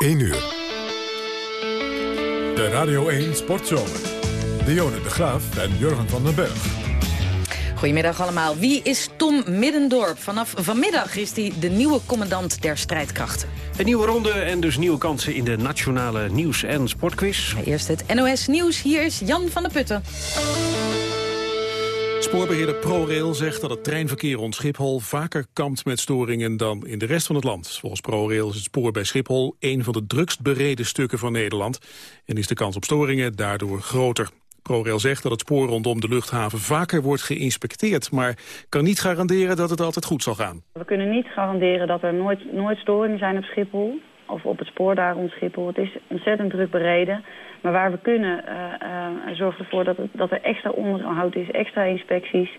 1 uur. De Radio 1 Sportzomer. Dionne de Graaf en Jurgen van den Berg. Goedemiddag allemaal. Wie is Tom Middendorp? Vanaf vanmiddag is hij de nieuwe commandant der strijdkrachten. Een nieuwe ronde en dus nieuwe kansen in de Nationale Nieuws- en Sportquiz. Maar eerst het NOS Nieuws. Hier is Jan van der Putten. Spoorbeheerder ProRail zegt dat het treinverkeer rond Schiphol vaker kampt met storingen dan in de rest van het land. Volgens ProRail is het spoor bij Schiphol een van de drukst bereden stukken van Nederland en is de kans op storingen daardoor groter. ProRail zegt dat het spoor rondom de luchthaven vaker wordt geïnspecteerd, maar kan niet garanderen dat het altijd goed zal gaan. We kunnen niet garanderen dat er nooit, nooit storingen zijn op Schiphol of op het spoor daar rond Schiphol. Het is ontzettend druk bereden. Maar waar we kunnen, uh, uh, zorgen ervoor dat, dat er extra onderhoud is, extra inspecties.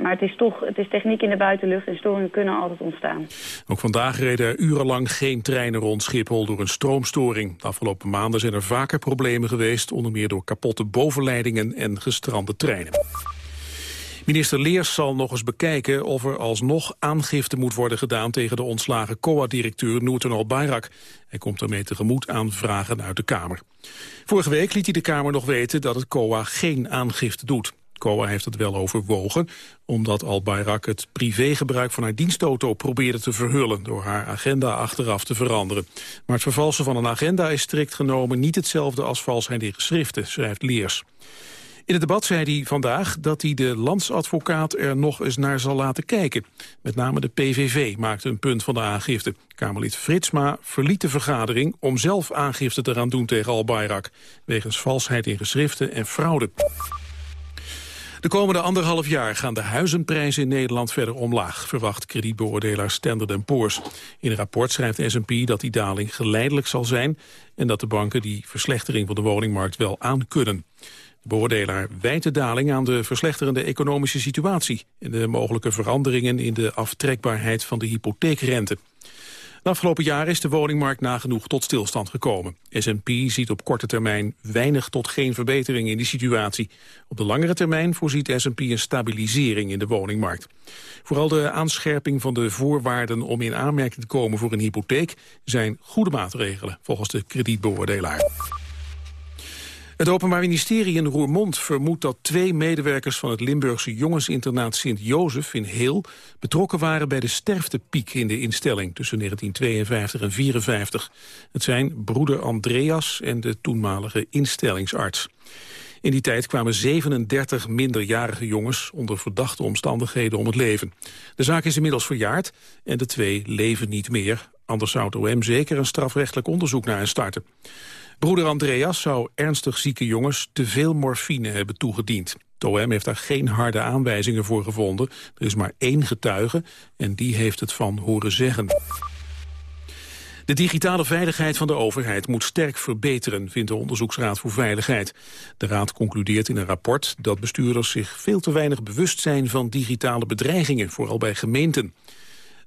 Maar het is toch het is techniek in de buitenlucht en storingen kunnen altijd ontstaan. Ook vandaag reden er urenlang geen treinen rond Schiphol door een stroomstoring. De afgelopen maanden zijn er vaker problemen geweest, onder meer door kapotte bovenleidingen en gestrande treinen. Minister Leers zal nog eens bekijken of er alsnog aangifte moet worden gedaan tegen de ontslagen COA-directeur Noorten Al-Bayrak. Hij komt daarmee tegemoet aan vragen uit de Kamer. Vorige week liet hij de Kamer nog weten dat het COA geen aangifte doet. COA heeft het wel overwogen, omdat Al-Bayrak het privégebruik van haar dienstauto probeerde te verhullen door haar agenda achteraf te veranderen. Maar het vervalsen van een agenda is strikt genomen niet hetzelfde als valsheid in geschriften, schrijft Leers. In het debat zei hij vandaag dat hij de landsadvocaat er nog eens naar zal laten kijken. Met name de PVV maakte een punt van de aangifte. Kamerlid Fritsma verliet de vergadering om zelf aangifte te gaan doen tegen Al-Bayrak. Wegens valsheid in geschriften en fraude. De komende anderhalf jaar gaan de huizenprijzen in Nederland verder omlaag, verwacht kredietbeoordelaar Standard Poor's. In een rapport schrijft S&P dat die daling geleidelijk zal zijn en dat de banken die verslechtering van de woningmarkt wel aankunnen. De beoordelaar wijt de daling aan de verslechterende economische situatie... en de mogelijke veranderingen in de aftrekbaarheid van de hypotheekrente. De afgelopen jaren is de woningmarkt nagenoeg tot stilstand gekomen. S&P ziet op korte termijn weinig tot geen verbetering in die situatie. Op de langere termijn voorziet S&P een stabilisering in de woningmarkt. Vooral de aanscherping van de voorwaarden om in aanmerking te komen voor een hypotheek... zijn goede maatregelen, volgens de kredietbeoordelaar. Het Openbaar Ministerie in Roermond vermoedt dat twee medewerkers van het Limburgse jongensinternaat Sint-Jozef in Heel betrokken waren bij de sterftepiek in de instelling tussen 1952 en 1954. Het zijn broeder Andreas en de toenmalige instellingsarts. In die tijd kwamen 37 minderjarige jongens onder verdachte omstandigheden om het leven. De zaak is inmiddels verjaard en de twee leven niet meer. Anders zou het OM zeker een strafrechtelijk onderzoek naar hen starten. Broeder Andreas zou ernstig zieke jongens te veel morfine hebben toegediend. Het heeft daar geen harde aanwijzingen voor gevonden. Er is maar één getuige en die heeft het van horen zeggen. De digitale veiligheid van de overheid moet sterk verbeteren, vindt de Onderzoeksraad voor Veiligheid. De raad concludeert in een rapport dat bestuurders zich veel te weinig bewust zijn van digitale bedreigingen, vooral bij gemeenten.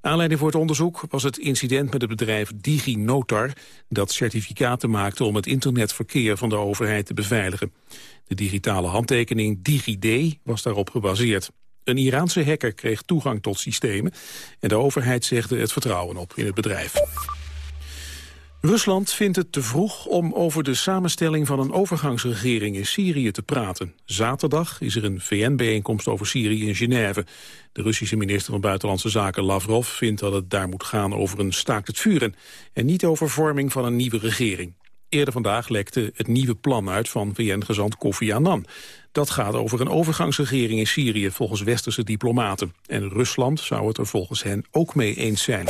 Aanleiding voor het onderzoek was het incident met het bedrijf DigiNotar... dat certificaten maakte om het internetverkeer van de overheid te beveiligen. De digitale handtekening DigiD was daarop gebaseerd. Een Iraanse hacker kreeg toegang tot systemen... en de overheid zegde het vertrouwen op in het bedrijf. Rusland vindt het te vroeg om over de samenstelling van een overgangsregering in Syrië te praten. Zaterdag is er een VN-bijeenkomst over Syrië in Genève. De Russische minister van Buitenlandse Zaken Lavrov vindt dat het daar moet gaan over een staakt het vuren en niet over vorming van een nieuwe regering. Eerder vandaag lekte het nieuwe plan uit van VN-gezant Kofi Annan. Dat gaat over een overgangsregering in Syrië volgens westerse diplomaten. En Rusland zou het er volgens hen ook mee eens zijn.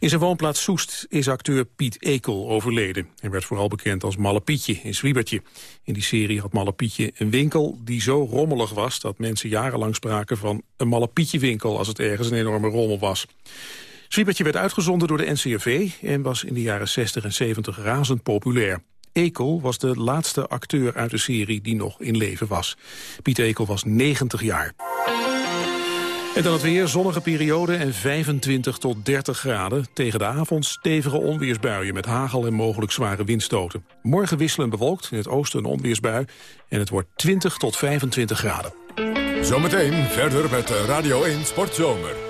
In zijn woonplaats Soest is acteur Piet Ekel overleden. Hij werd vooral bekend als Malle Pietje in Zwiebertje. In die serie had Malle Pietje een winkel die zo rommelig was... dat mensen jarenlang spraken van een Malle Pietje winkel... als het ergens een enorme rommel was. Zwiebertje werd uitgezonden door de NCRV... en was in de jaren 60 en 70 razend populair. Ekel was de laatste acteur uit de serie die nog in leven was. Piet Ekel was 90 jaar. En dan het weer, zonnige periode en 25 tot 30 graden. Tegen de avond stevige onweersbuien met hagel en mogelijk zware windstoten. Morgen wisselen bewolkt, in het oosten een onweersbui. En het wordt 20 tot 25 graden. Zometeen verder met Radio 1 Sportzomer.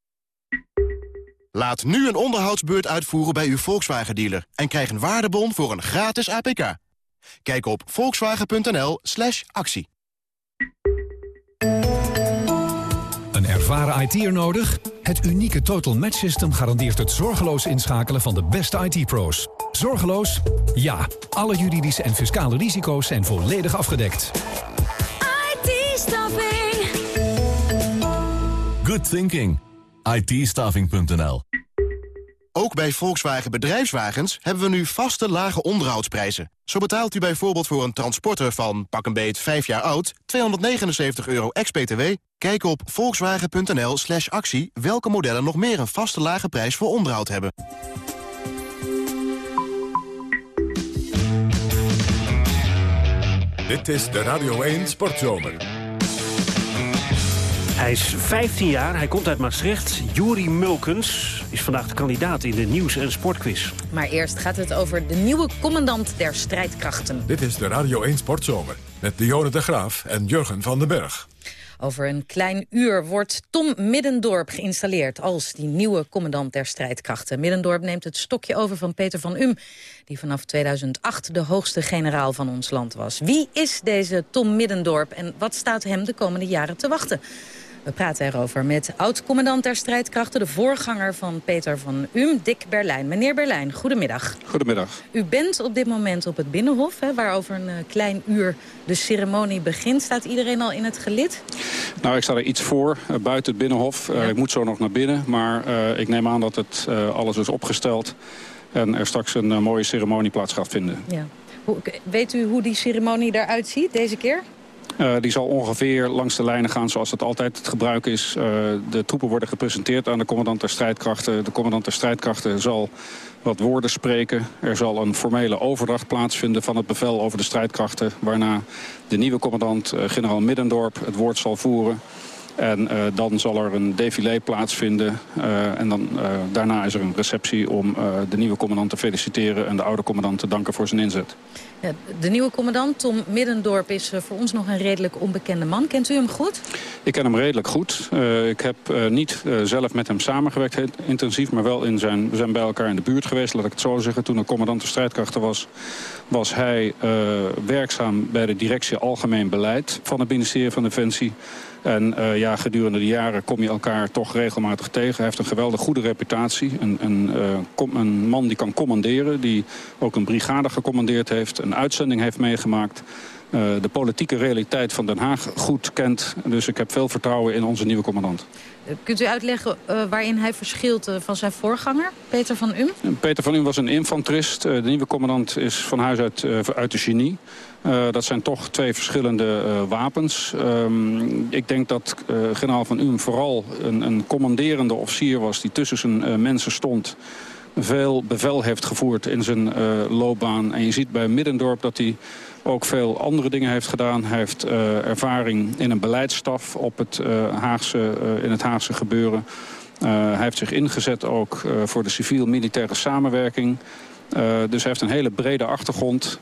Laat nu een onderhoudsbeurt uitvoeren bij uw Volkswagen-dealer... en krijg een waardebon voor een gratis APK. Kijk op volkswagen.nl slash actie. Een ervaren IT'er nodig? Het unieke Total Match System garandeert het zorgeloos inschakelen van de beste IT-pro's. Zorgeloos? Ja. Alle juridische en fiscale risico's zijn volledig afgedekt. IT-staffing. Good thinking itstaving.nl. Ook bij Volkswagen Bedrijfswagens hebben we nu vaste lage onderhoudsprijzen. Zo betaalt u bijvoorbeeld voor een transporter van pak een beet 5 jaar oud 279 euro ex-BTW. Kijk op volkswagen.nl slash actie welke modellen nog meer een vaste lage prijs voor onderhoud hebben. Dit is de Radio 1 Sportzomer. Hij is 15 jaar, hij komt uit Maastricht. Juri Mulkens is vandaag de kandidaat in de nieuws- en sportquiz. Maar eerst gaat het over de nieuwe commandant der strijdkrachten. Dit is de Radio 1 Sportzomer met Dionne de Graaf en Jurgen van den Berg. Over een klein uur wordt Tom Middendorp geïnstalleerd als die nieuwe commandant der strijdkrachten. Middendorp neemt het stokje over van Peter van Um, die vanaf 2008 de hoogste generaal van ons land was. Wie is deze Tom Middendorp en wat staat hem de komende jaren te wachten? We praten erover met oud-commandant der strijdkrachten... de voorganger van Peter van Um, Dick Berlijn. Meneer Berlijn, goedemiddag. Goedemiddag. U bent op dit moment op het Binnenhof... Hè, waar over een eh, klein uur de ceremonie begint. Staat iedereen al in het gelid? Nou, ik sta er iets voor, uh, buiten het Binnenhof. Uh, ik moet zo nog naar binnen, maar ik neem aan dat het alles is opgesteld... en er straks een mooie ceremonie plaats gaat vinden. Ja. Hoe, weet u hoe die ceremonie eruit ziet deze keer? Uh, die zal ongeveer langs de lijnen gaan zoals het altijd het gebruik is. Uh, de troepen worden gepresenteerd aan de commandant der strijdkrachten. De commandant der strijdkrachten zal wat woorden spreken. Er zal een formele overdracht plaatsvinden van het bevel over de strijdkrachten... waarna de nieuwe commandant, uh, generaal Middendorp, het woord zal voeren... En uh, dan zal er een défilé plaatsvinden. Uh, en dan, uh, daarna is er een receptie om de nieuwe commandant te feliciteren... en de oude commandant te danken voor zijn inzet. Ja, de nieuwe commandant, Tom Middendorp, is voor ons nog een redelijk onbekende man. Kent u hem goed? Ik ken hem redelijk goed. ik heb niet zelf met hem samengewerkt intensief... maar wel in zijn, we zijn bij elkaar in de buurt geweest, laat ik het zo zeggen. Toen er commandant de strijdkrachten was, was hij werkzaam... bij de directie Algemeen Beleid van het ministerie van Defensie... En uh, ja, gedurende de jaren kom je elkaar toch regelmatig tegen. Hij heeft een geweldig goede reputatie. Een, een, uh, een man die kan commanderen. Die ook een brigade gecommandeerd heeft. Een uitzending heeft meegemaakt. Uh, de politieke realiteit van Den Haag goed kent. Dus ik heb veel vertrouwen in onze nieuwe commandant. Kunt u uitleggen uh, waarin hij verschilt uh, van zijn voorganger, Peter van Um? Peter van Um was een infanterist. de nieuwe commandant is van huis uit, uit de genie. Uh, dat zijn toch twee verschillende uh, wapens. Um, ik denk dat uh, generaal Van Um vooral een, een commanderende officier was... die tussen zijn mensen stond. Veel bevel heeft gevoerd in zijn loopbaan. En je ziet bij Middendorp dat hij ook veel andere dingen heeft gedaan. Hij heeft ervaring in een beleidsstaf op het, Haagse, in het Haagse gebeuren. hij heeft zich ingezet ook voor de civiel-militaire samenwerking... dus hij heeft een hele brede achtergrond.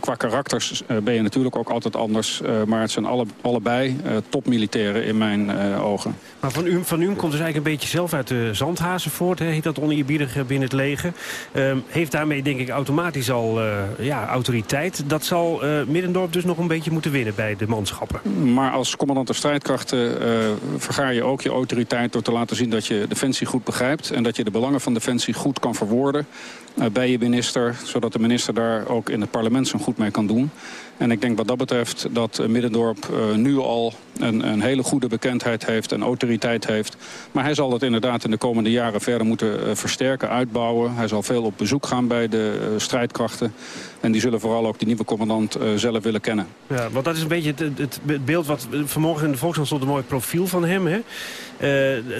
qua karakters ben je natuurlijk ook altijd anders. maar het zijn alle, allebei topmilitairen in mijn ogen. Maar Van U, van komt dus eigenlijk een beetje zelf uit de Zandhazenvoort. Hè, heet dat oneerbiedig binnen het leger. Ehm, heeft daarmee denk ik automatisch al ja, autoriteit. Dat zal Middendorp dus nog een beetje moeten winnen bij de manschappen. Maar als commandant der strijdkrachten vergaar je ook je autoriteit... door te laten zien dat je Defensie goed begrijpt... en dat je de belangen van Defensie goed kan verwoorden bij je minister... zodat de minister daar ook in het parlement zo goed mee kan doen. En ik denk wat dat betreft dat uh, Middendorp uh, nu al een, een, hele goede bekendheid heeft en autoriteit heeft. Maar hij zal het inderdaad in de komende jaren verder moeten versterken, uitbouwen. Hij zal veel op bezoek gaan bij de strijdkrachten. En die zullen vooral ook die nieuwe commandant zelf willen kennen. Ja, want dat is een beetje het, het beeld wat vanmorgen in de Volkskrant stond... een mooi profiel van hem, hè?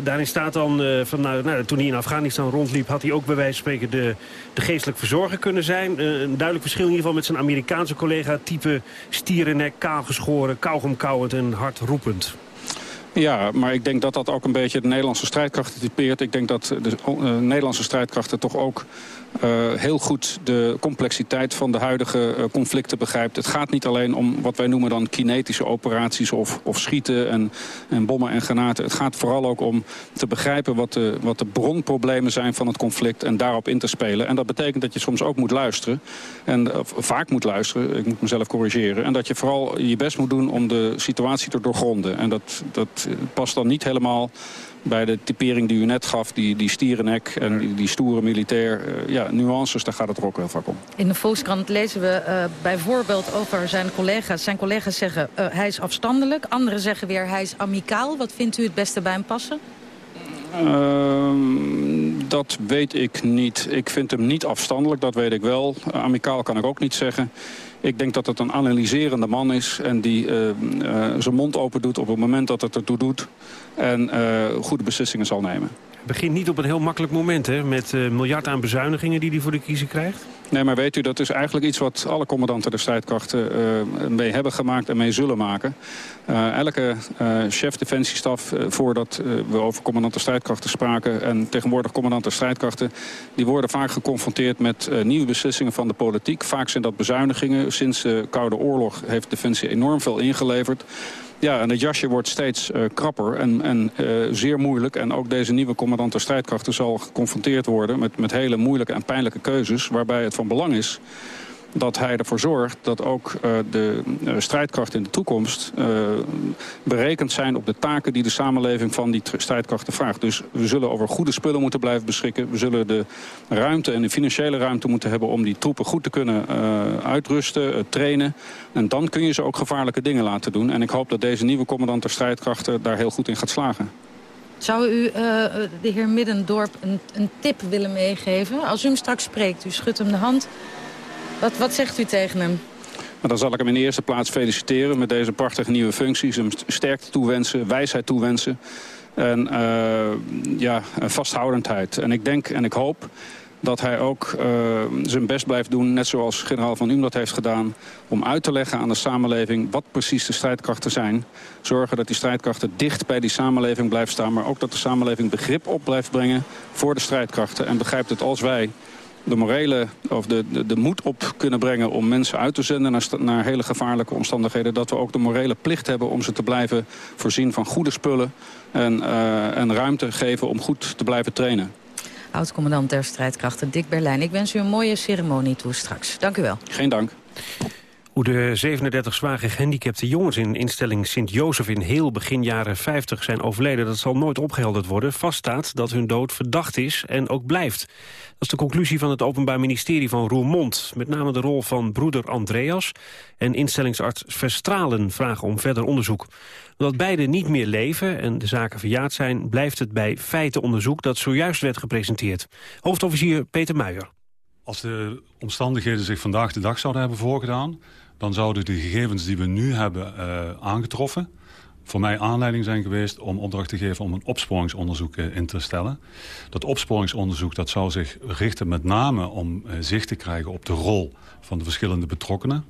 daarin staat dan, van, nou, nou, toen hij in Afghanistan rondliep... had hij ook bij wijze van spreken de, de geestelijk verzorger kunnen zijn. Uh, een duidelijk verschil in ieder geval met zijn Amerikaanse collega... type stierennek, kaalgeschoren, kauwgomkauwend en hardroepend. Ja, maar ik denk dat dat ook een beetje de Nederlandse strijdkrachten typeert. Ik denk dat de uh, Nederlandse strijdkrachten toch ook uh, heel goed de complexiteit van de huidige uh, conflicten begrijpt. Het gaat niet alleen om wat wij noemen dan kinetische operaties of, of schieten en, en bommen en granaten. Het gaat vooral ook om te begrijpen wat de, wat de bronproblemen zijn van het conflict en daarop in te spelen. En dat betekent dat je soms ook moet luisteren. En vaak moet luisteren, ik moet mezelf corrigeren. En dat je vooral je best moet doen om de situatie te doorgronden. En dat, dat past dan niet helemaal bij de typering die u net gaf, die, die stierennek en die, die stoere militair. Uh, ja, nuances, daar gaat het er ook heel vaak om. In de Volkskrant lezen we uh, bijvoorbeeld over zijn collega's. Zijn collega's zeggen uh, hij is afstandelijk. Anderen zeggen weer hij is amicaal. Wat vindt u het beste bij hem passen? Ehm, dat weet ik niet. Ik vind hem niet afstandelijk, dat weet ik wel. amicaal kan ik ook niet zeggen. Ik denk dat het een analyserende man is en die uh, uh, zijn mond open doet op het moment dat het ertoe doet. En uh, goede beslissingen zal nemen. Begint niet op een heel makkelijk moment, hè? Met miljard aan bezuinigingen die hij voor de kiezer krijgt. Nee, maar weet u, dat is eigenlijk iets wat alle commandanten de strijdkrachten uh, mee hebben gemaakt en mee zullen maken. Uh, elke uh, chef defensiestaf, voordat we over commandanten strijdkrachten spraken... en tegenwoordig commandanten strijdkrachten... die worden vaak geconfronteerd met nieuwe beslissingen van de politiek. Vaak zijn dat bezuinigingen. Sinds de Koude Oorlog heeft Defensie enorm veel ingeleverd. Ja, en het jasje wordt steeds uh, krapper en, en uh, zeer moeilijk. En ook deze nieuwe commandant der strijdkrachten zal geconfronteerd worden... met, met hele moeilijke en pijnlijke keuzes... waarbij het van belang is dat hij ervoor zorgt dat ook uh, de uh, strijdkrachten in de toekomst uh, berekend zijn op de taken die de samenleving van die strijdkrachten vraagt. Dus we zullen over goede spullen moeten blijven beschikken. We zullen de ruimte en de financiële ruimte moeten hebben om die troepen goed te kunnen uitrusten, trainen. En dan kun je ze ook gevaarlijke dingen laten doen. En ik hoop dat deze nieuwe commandant der strijdkrachten daar heel goed in gaat slagen. Zou u de heer Middendorp een, een tip willen meegeven? Als u hem straks spreekt, u schudt hem de hand... Wat, wat zegt u tegen hem? Dan zal ik hem in de eerste plaats feliciteren met deze prachtige nieuwe functies. Hem sterkte toewensen, wijsheid toewensen. En uh, ja, vasthoudendheid. En ik denk en ik hoop dat hij ook uh, zijn best blijft doen, net zoals generaal Van Um dat heeft gedaan... om uit te leggen aan de samenleving wat precies de strijdkrachten zijn. Zorgen dat die strijdkrachten dicht bij die samenleving blijven staan... maar ook dat de samenleving begrip op blijft brengen voor de strijdkrachten. En begrijpt het als wij de morele of de, de, de, moed op kunnen brengen om mensen uit te zenden naar, naar hele gevaarlijke omstandigheden. Dat we ook de morele plicht hebben om ze te blijven voorzien van goede spullen en, uh, en ruimte geven om goed te blijven trainen. Oud-commandant der strijdkrachten Dick Berlijn. Ik wens u een mooie ceremonie toe straks. Dank u wel. Geen dank. Hoe de 37 zwaar gehandicapte jongens in instelling Sint-Jozef in heel begin jaren 50 zijn overleden, dat zal nooit opgehelderd worden. Vaststaat dat hun dood verdacht is en ook blijft. Dat is de conclusie van het Openbaar Ministerie van Roermond. Met name de rol van broeder Andreas en instellingsarts Verstralen vragen om verder onderzoek. Omdat beide niet meer leven en de zaken verjaard zijn, blijft het bij feitenonderzoek dat zojuist werd gepresenteerd. Hoofdofficier Peter Muijer. Als de omstandigheden zich vandaag de dag zouden hebben voorgedaan dan zouden de gegevens die we nu hebben uh, aangetroffen... voor mij aanleiding zijn geweest om opdracht te geven om een opsporingsonderzoek uh, in te stellen. Dat opsporingsonderzoek dat zou zich richten met name om uh, zicht te krijgen op de rol van de verschillende betrokkenen.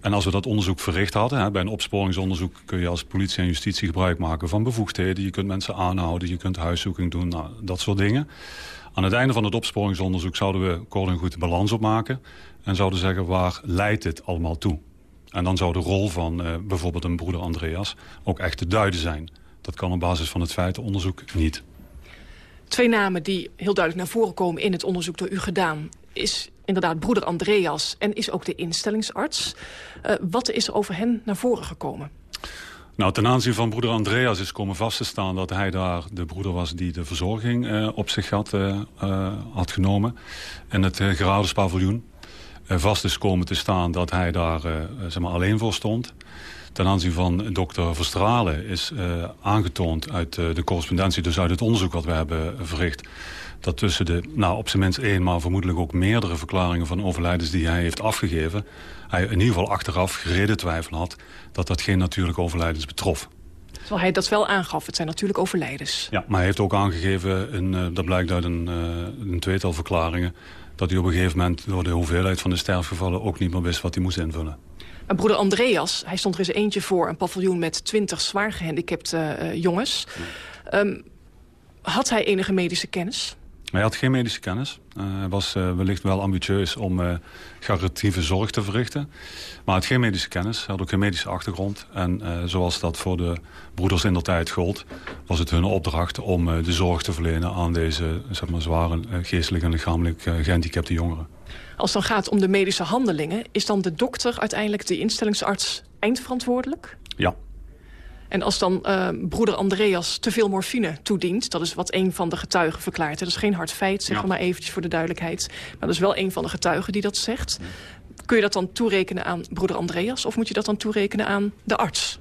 En als we dat onderzoek verricht hadden, bij een opsporingsonderzoek kun je als politie en justitie gebruik maken van bevoegdheden. Je kunt mensen aanhouden, je kunt huiszoeking doen, nou, dat soort dingen. Aan het einde van het opsporingsonderzoek zouden we kort en goed de balans opmaken. En zouden zeggen waar leidt dit allemaal toe. En dan zou de rol van uh, bijvoorbeeld een broeder Andreas ook echt te duiden zijn. Dat kan op basis van het feitenonderzoek niet. Twee namen die heel duidelijk naar voren komen in het onderzoek door u gedaan... is inderdaad broeder Andreas en is ook de instellingsarts. Uh, wat is er over hen naar voren gekomen? Nou, ten aanzien van broeder Andreas is komen vast te staan... dat hij daar de broeder was die de verzorging uh, op zich had, uh, had genomen... in het uh, Gerardespaviljoen. Vast is komen te staan dat hij daar zeg maar alleen voor stond. Ten aanzien van dokter Verstralen is aangetoond uit de correspondentie... dus uit het onderzoek wat we hebben verricht dat tussen de, nou op zijn minst één... maar vermoedelijk ook meerdere verklaringen van overlijdens die hij heeft afgegeven... hij in ieder geval achteraf gereden twijfel had... dat dat geen natuurlijke overlijdens betrof. Terwijl hij dat wel aangaf, het zijn natuurlijk overlijdens. Ja, maar hij heeft ook aangegeven, uh, dat blijkt uit een, uh, een tweetal verklaringen... dat hij op een gegeven moment door de hoeveelheid van de sterfgevallen... ook niet meer wist wat hij moest invullen. Maar broeder Andreas, hij stond er eens eentje voor... een paviljoen met twintig zwaar gehandicapte uh, jongens. Um, had hij enige medische kennis? Hij had geen medische kennis. Uh, hij was uh, wellicht wel ambitieus om uh, caritatieve zorg te verrichten. Maar hij had geen medische kennis. Hij had ook geen medische achtergrond. En zoals dat voor de broeders in der tijd gold... was het hun opdracht om de zorg te verlenen... aan deze zeg maar, zware geestelijk en lichamelijk gehandicapte jongeren. Als het dan gaat om de medische handelingen... is dan de dokter uiteindelijk de instellingsarts eindverantwoordelijk? Ja, en als dan uh, broeder Andreas te veel morfine toedient... dat is wat een van de getuigen verklaart. Dat is geen hard feit, zeg ja. maar eventjes voor de duidelijkheid. Maar dat is wel een van de getuigen die dat zegt. Kun je dat dan toerekenen aan broeder Andreas... of moet je dat dan toerekenen aan de arts?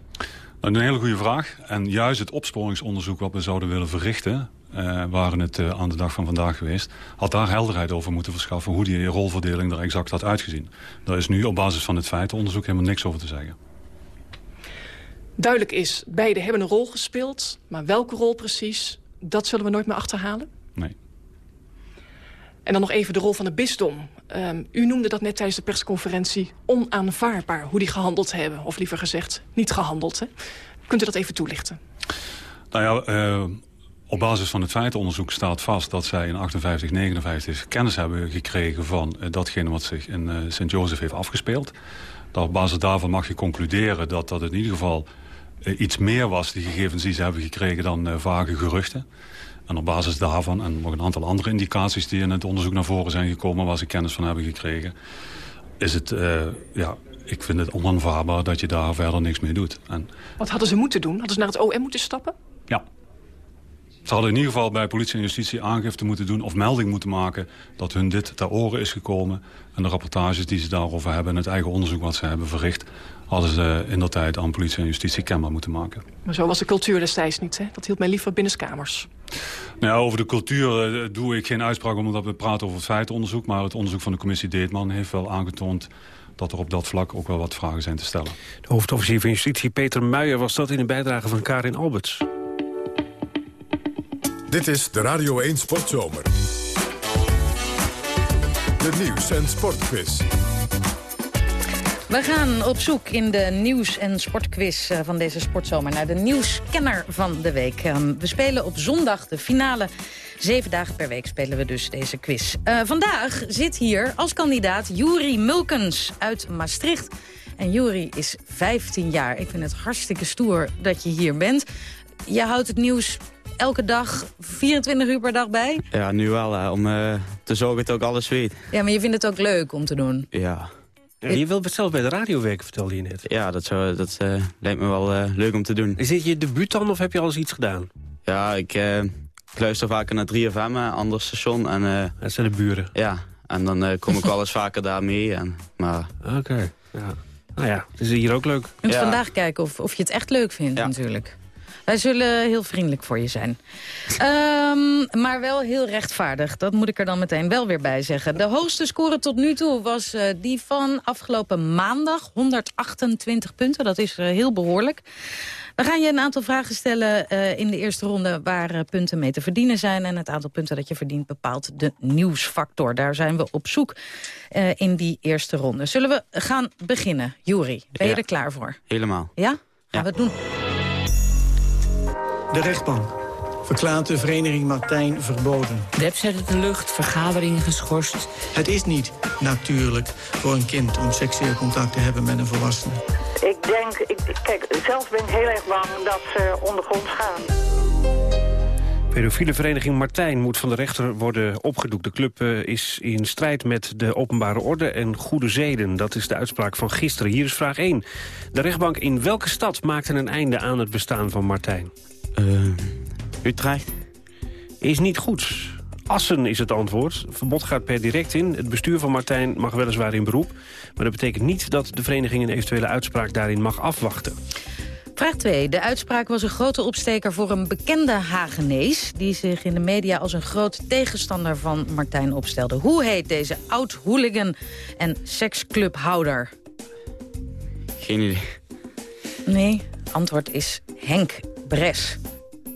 Een hele goede vraag. En juist het opsporingsonderzoek wat we zouden willen verrichten... Uh, waren het uh, aan de dag van vandaag geweest... had daar helderheid over moeten verschaffen... hoe die rolverdeling er exact had uitgezien. Daar is nu op basis van het feitenonderzoek helemaal niks over te zeggen. Duidelijk is, beide hebben een rol gespeeld. Maar welke rol precies, dat zullen we nooit meer achterhalen? Nee. En dan nog even de rol van het bisdom. Um, u noemde dat net tijdens de persconferentie onaanvaardbaar... hoe die gehandeld hebben, of liever gezegd niet gehandeld. Hè? Kunt u dat even toelichten? Nou ja, uh, op basis van het feitenonderzoek staat vast... dat zij in 58, 59 kennis hebben gekregen van uh, datgene... wat zich in uh, Sint-Jozef heeft afgespeeld. Dat op basis daarvan mag je concluderen dat dat in ieder geval iets meer was... die gegevens die ze hebben gekregen dan uh, vage geruchten. En op basis daarvan en nog een aantal andere indicaties... die in het onderzoek naar voren zijn gekomen... waar ze kennis van hebben gekregen... is het, uh, ja, ik vind het onaanvaardbaar dat je daar verder niks mee doet. En, Wat hadden ze moeten doen? Hadden ze naar het OM moeten stappen? Ja. Ze hadden in ieder geval bij politie en justitie aangifte moeten doen... of melding moeten maken dat hun dit ter oren is gekomen. En de rapportages die ze daarover hebben... en het eigen onderzoek wat ze hebben verricht hadden ze in dat tijd aan politie en justitie kenbaar moeten maken. Maar zo was de cultuur destijds niet, hè? Dat hield mij liever binnenskamers. Nou, over de cultuur uh, doe ik geen uitspraak omdat we praten over het feitenonderzoek. Maar het onderzoek van de commissie Deetman heeft wel aangetoond dat er op dat vlak ook wel wat vragen zijn te stellen. De hoofdofficier van Justitie Peter Muijer was dat in een bijdrage van Karin Alberts. Dit is de Radio 1 Sportzomer. De nieuws- en sportquiz. We gaan op zoek in de nieuws- en sportquiz eh, van deze sportzomer... naar de nieuwskenner van de week. Um, we spelen op zondag de finale. Zeven dagen per week spelen we dus deze quiz. Uh, vandaag zit hier als kandidaat Juri Mulkens uit Maastricht. En Juri is 15 jaar. Ik vind het hartstikke stoer dat je hier bent. Je houdt het nieuws elke dag 24 uur per dag bij? Ja, nu wel, hè, om uh, te zorgen dat ook alles weet. Ja, maar je vindt het ook leuk om te doen? Ja. Ja, je wilt zelf bij de radio werken, vertelde je net. Ja, dat, zou, dat uh, lijkt me wel uh, leuk om te doen. Is dit je debuut dan, of heb je al eens iets gedaan? Ja, ik, uh, ik luister vaker naar 3FM, een ander station. En, dat zijn de buren? Ja, en dan kom ik wel eens vaker daar mee. En, maar... Oké, okay. ja. Nou ja, het is hier ook leuk. Je ja. vandaag kijken of, of je het echt leuk vindt ja. natuurlijk. Wij zullen heel vriendelijk voor je zijn. Um, maar wel heel rechtvaardig. Dat moet ik er dan meteen wel weer bij zeggen. De hoogste score tot nu toe was uh, die van afgelopen maandag. 128 punten, dat is uh, heel behoorlijk. We gaan je een aantal vragen stellen uh, in de eerste ronde... waar punten mee te verdienen zijn. En het aantal punten dat je verdient bepaalt de nieuwsfactor. Daar zijn we op zoek in die eerste ronde. Zullen we gaan beginnen? Juri, ben je Ja. er klaar voor? Helemaal. Ja? Gaan Ja. we het doen? De rechtbank verklaart de vereniging Martijn verboden. Website uit de lucht, vergaderingen geschorst. Het is niet natuurlijk voor een kind om seksueel contact te hebben met een volwassene. Ik denk, ik, kijk, zelf ben ik heel erg bang dat ze ondergronds gaan. Pedofiele vereniging Martijn moet van de rechter worden opgedoekt. De club eh, is in strijd met de openbare orde en goede zeden. Dat is de uitspraak van gisteren. Hier is vraag 1. De rechtbank in welke stad maakte een einde aan het bestaan van Martijn? Eh, Utrecht. Is niet goed. Assen is het antwoord. Verbod gaat per direct in. Het bestuur van Martijn mag weliswaar in beroep. Maar dat betekent niet dat de vereniging een eventuele uitspraak daarin mag afwachten. Vraag 2. De uitspraak was een grote opsteker voor een bekende Hagenees... die zich in de media als een groot tegenstander van Martijn opstelde. Hoe heet deze oud-hooligan en seksclubhouder? Geen idee. Nee, antwoord is Henk Bres.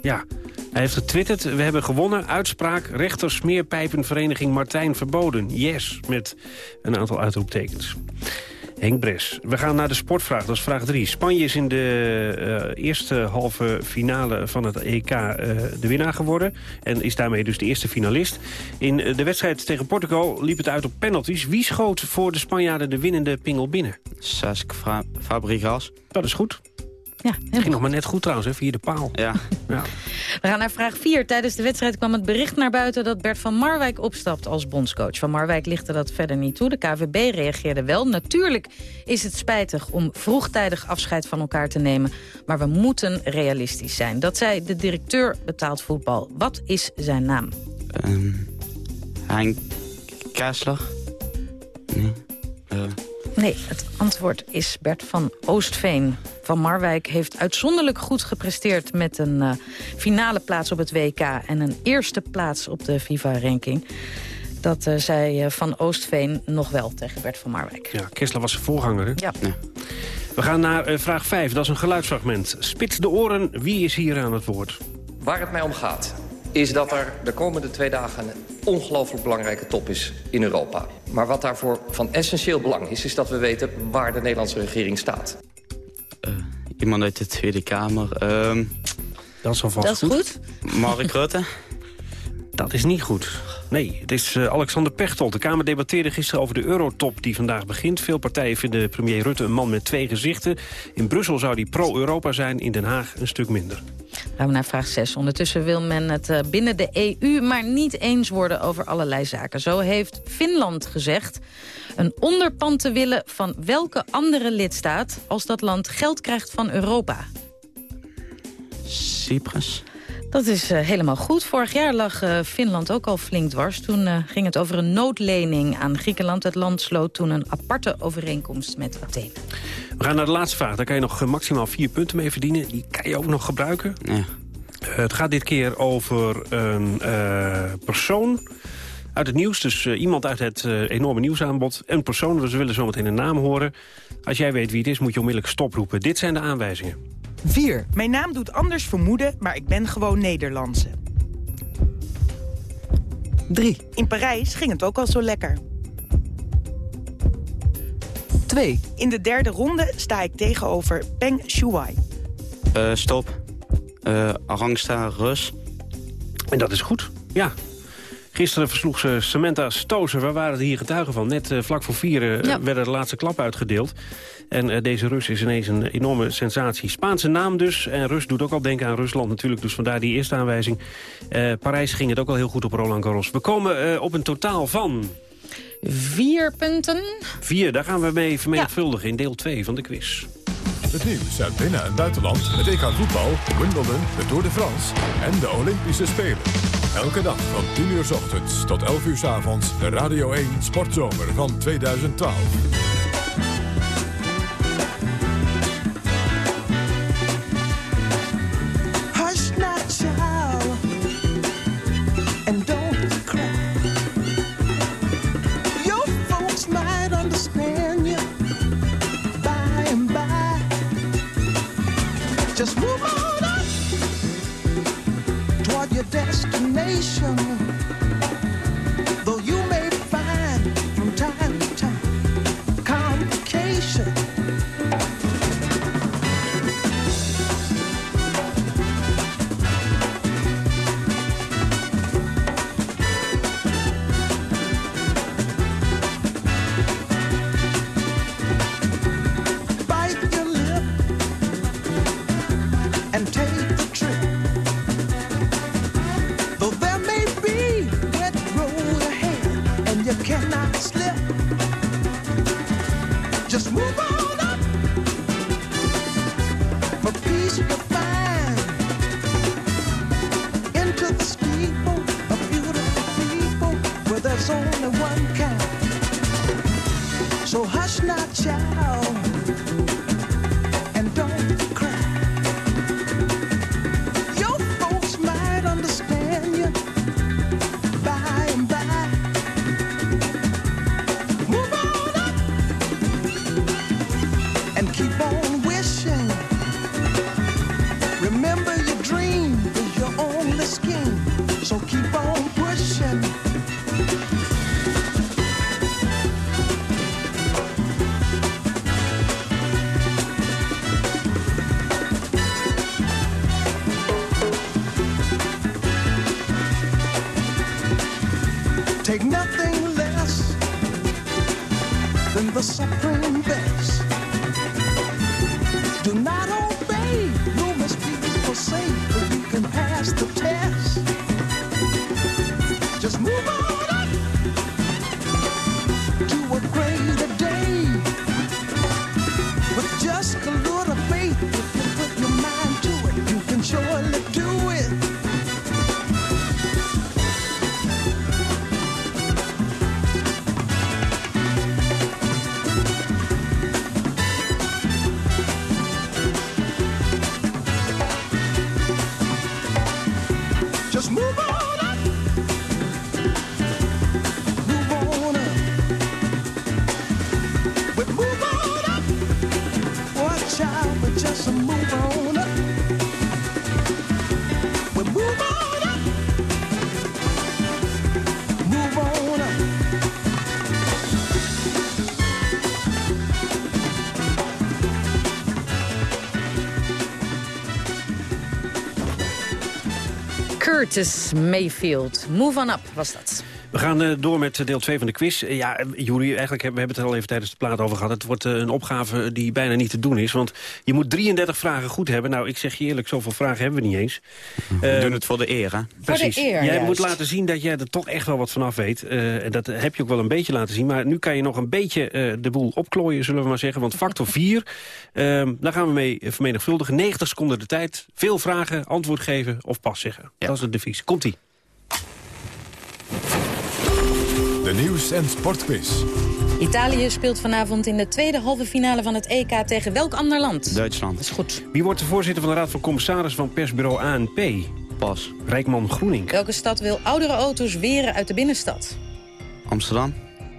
Ja, hij heeft getwitterd. We hebben gewonnen. Uitspraak. Rechter Smeerpijpenvereniging Martijn verboden. Yes. Met een aantal uitroeptekens. Henk Bres. We gaan naar de sportvraag. Dat is vraag 3. Spanje is in de eh, eerste halve finale van het EK eh, de winnaar geworden. En is daarmee dus de eerste finalist. In eh, de wedstrijd tegen Portugal liep het uit op penalties. Wie schoot voor de Spanjaarden de winnende pingel binnen? Cesc Fa Fabregas. Dat is goed. Ja, Het ging nog maar net goed trouwens, hè, via de paal. Ja. ja. We gaan naar vraag 4. Tijdens de wedstrijd kwam het bericht naar buiten dat Bert van Marwijk opstapt als bondscoach. Van Marwijk lichtte dat verder niet toe. De KVB reageerde wel. Natuurlijk is het spijtig om vroegtijdig afscheid van elkaar te nemen. Maar we moeten realistisch zijn. Dat zei de directeur betaald voetbal. Wat is zijn naam? Ehm, Henk Kessler. Nee. Eh, Nee, het antwoord is Bert van Oostveen. Van Marwijk heeft uitzonderlijk goed gepresteerd... met een eh, finale plaats op het WK en een eerste plaats op de FIFA-ranking. Dat eh, zei eh, Van Oostveen nog wel tegen Bert van Marwijk. Ja, Kessler was zijn voorganger, hè? Ja. We gaan naar vraag 5. Dat is een geluidsfragment. Spits de oren. Wie is hier aan het woord? Waar het mij om gaat, is dat er de komende twee dagen een ongelooflijk belangrijke top is in Europa. Maar wat daarvoor van essentieel belang is, is dat we weten waar de Nederlandse regering staat. iemand uit de Tweede Kamer. Ehm, dat is alvast Dat is goed. Mark Rutte. Dat is niet goed. Nee, het is eh, Alexander Pechtold. De Kamer debatteerde gisteren over de eurotop die vandaag begint. Veel partijen vinden premier Rutte een man met twee gezichten. In Brussel zou die pro-Europa zijn, in Den Haag een stuk minder. Gaan we naar vraag 6. Ondertussen wil men het eh, binnen de EU maar niet eens worden over allerlei zaken. Zo heeft Finland gezegd een onderpand te willen van welke andere lidstaat... als dat land geld krijgt van Europa. Cyprus. Dat is eh, helemaal goed. Vorig jaar lag eh, Finland ook al flink dwars. Toen ging het over een noodlening aan Griekenland. Het land sloot toen een aparte overeenkomst met Athene. We gaan naar de laatste vraag. Daar kan je nog eh, maximaal vier punten mee verdienen. Die kan je ook nog gebruiken. Ja. Eh, het gaat dit keer over een eh, persoon uit het nieuws. Dus iemand uit het enorme nieuwsaanbod. Een persoon, dus we willen zometeen een naam horen. Als jij weet wie het is, moet je onmiddellijk stoproepen. Dit zijn de aanwijzingen. 4. Mijn naam doet anders vermoeden, maar ik ben gewoon Nederlandse. 3. In Parijs ging het ook al zo lekker. 2. In de derde ronde sta ik tegenover Peng Shuai. Eh, stop. Eh Arangsta Rus. En dat is goed, ja. Gisteren versloeg ze Samantha Stozer. Waar waren hier getuigen van? Net eh, vlak voor vieren Ja. werden de laatste klap uitgedeeld. En eh, deze Rus is ineens een enorme sensatie. Spaanse naam dus. En Rus doet ook al denken aan Rusland natuurlijk. Dus vandaar die eerste aanwijzing. Eh, Parijs ging het ook al heel goed op Roland Garros. We komen eh, op een totaal van... Vier punten. Vier, daar gaan we mee vermenigvuldigen in deel 2 van de quiz. Het nieuws uit binnen- en buitenland, het EK voetbal, Wimbledon, de Tour de France en de Olympische Spelen. Elke dag van 10 uur s ochtends tot 11 uur s avonds de Radio 1 Sportzomer van 2012. nation Curtis Mayfield. Move on up was dat. We gaan eh, door met deel 2 van de quiz. Eh, ja, eh, Juri, eigenlijk hebben we hebben het er al even tijdens de plaat over gehad. Het wordt een opgave die bijna niet te doen is. Want je moet 33 vragen goed hebben. Nou, ik zeg je eerlijk, zoveel vragen hebben we niet eens. We Eh, doen het voor de eer, hè? Precies. eer, jij juist. moet laten zien dat jij er toch echt wel wat vanaf weet. Eh, en dat heb je ook wel een beetje laten zien. Maar nu kan je nog een beetje eh, de boel opklooien, zullen we maar zeggen. Want factor 4, ehm, daar gaan we mee vermenigvuldigen. 90 seconden de tijd. Veel vragen, antwoord geven of pas zeggen. Dat is het devies. Komt-ie. De nieuws- en sportquiz. Italië speelt vanavond in de tweede halve finale van het EK tegen welk ander land? Duitsland. Dat is goed. Wie wordt de voorzitter van de Raad van Commissarissen van persbureau ANP? Pas. Rijkman Groening. Welke stad wil oudere auto's weren uit de binnenstad? Amsterdam.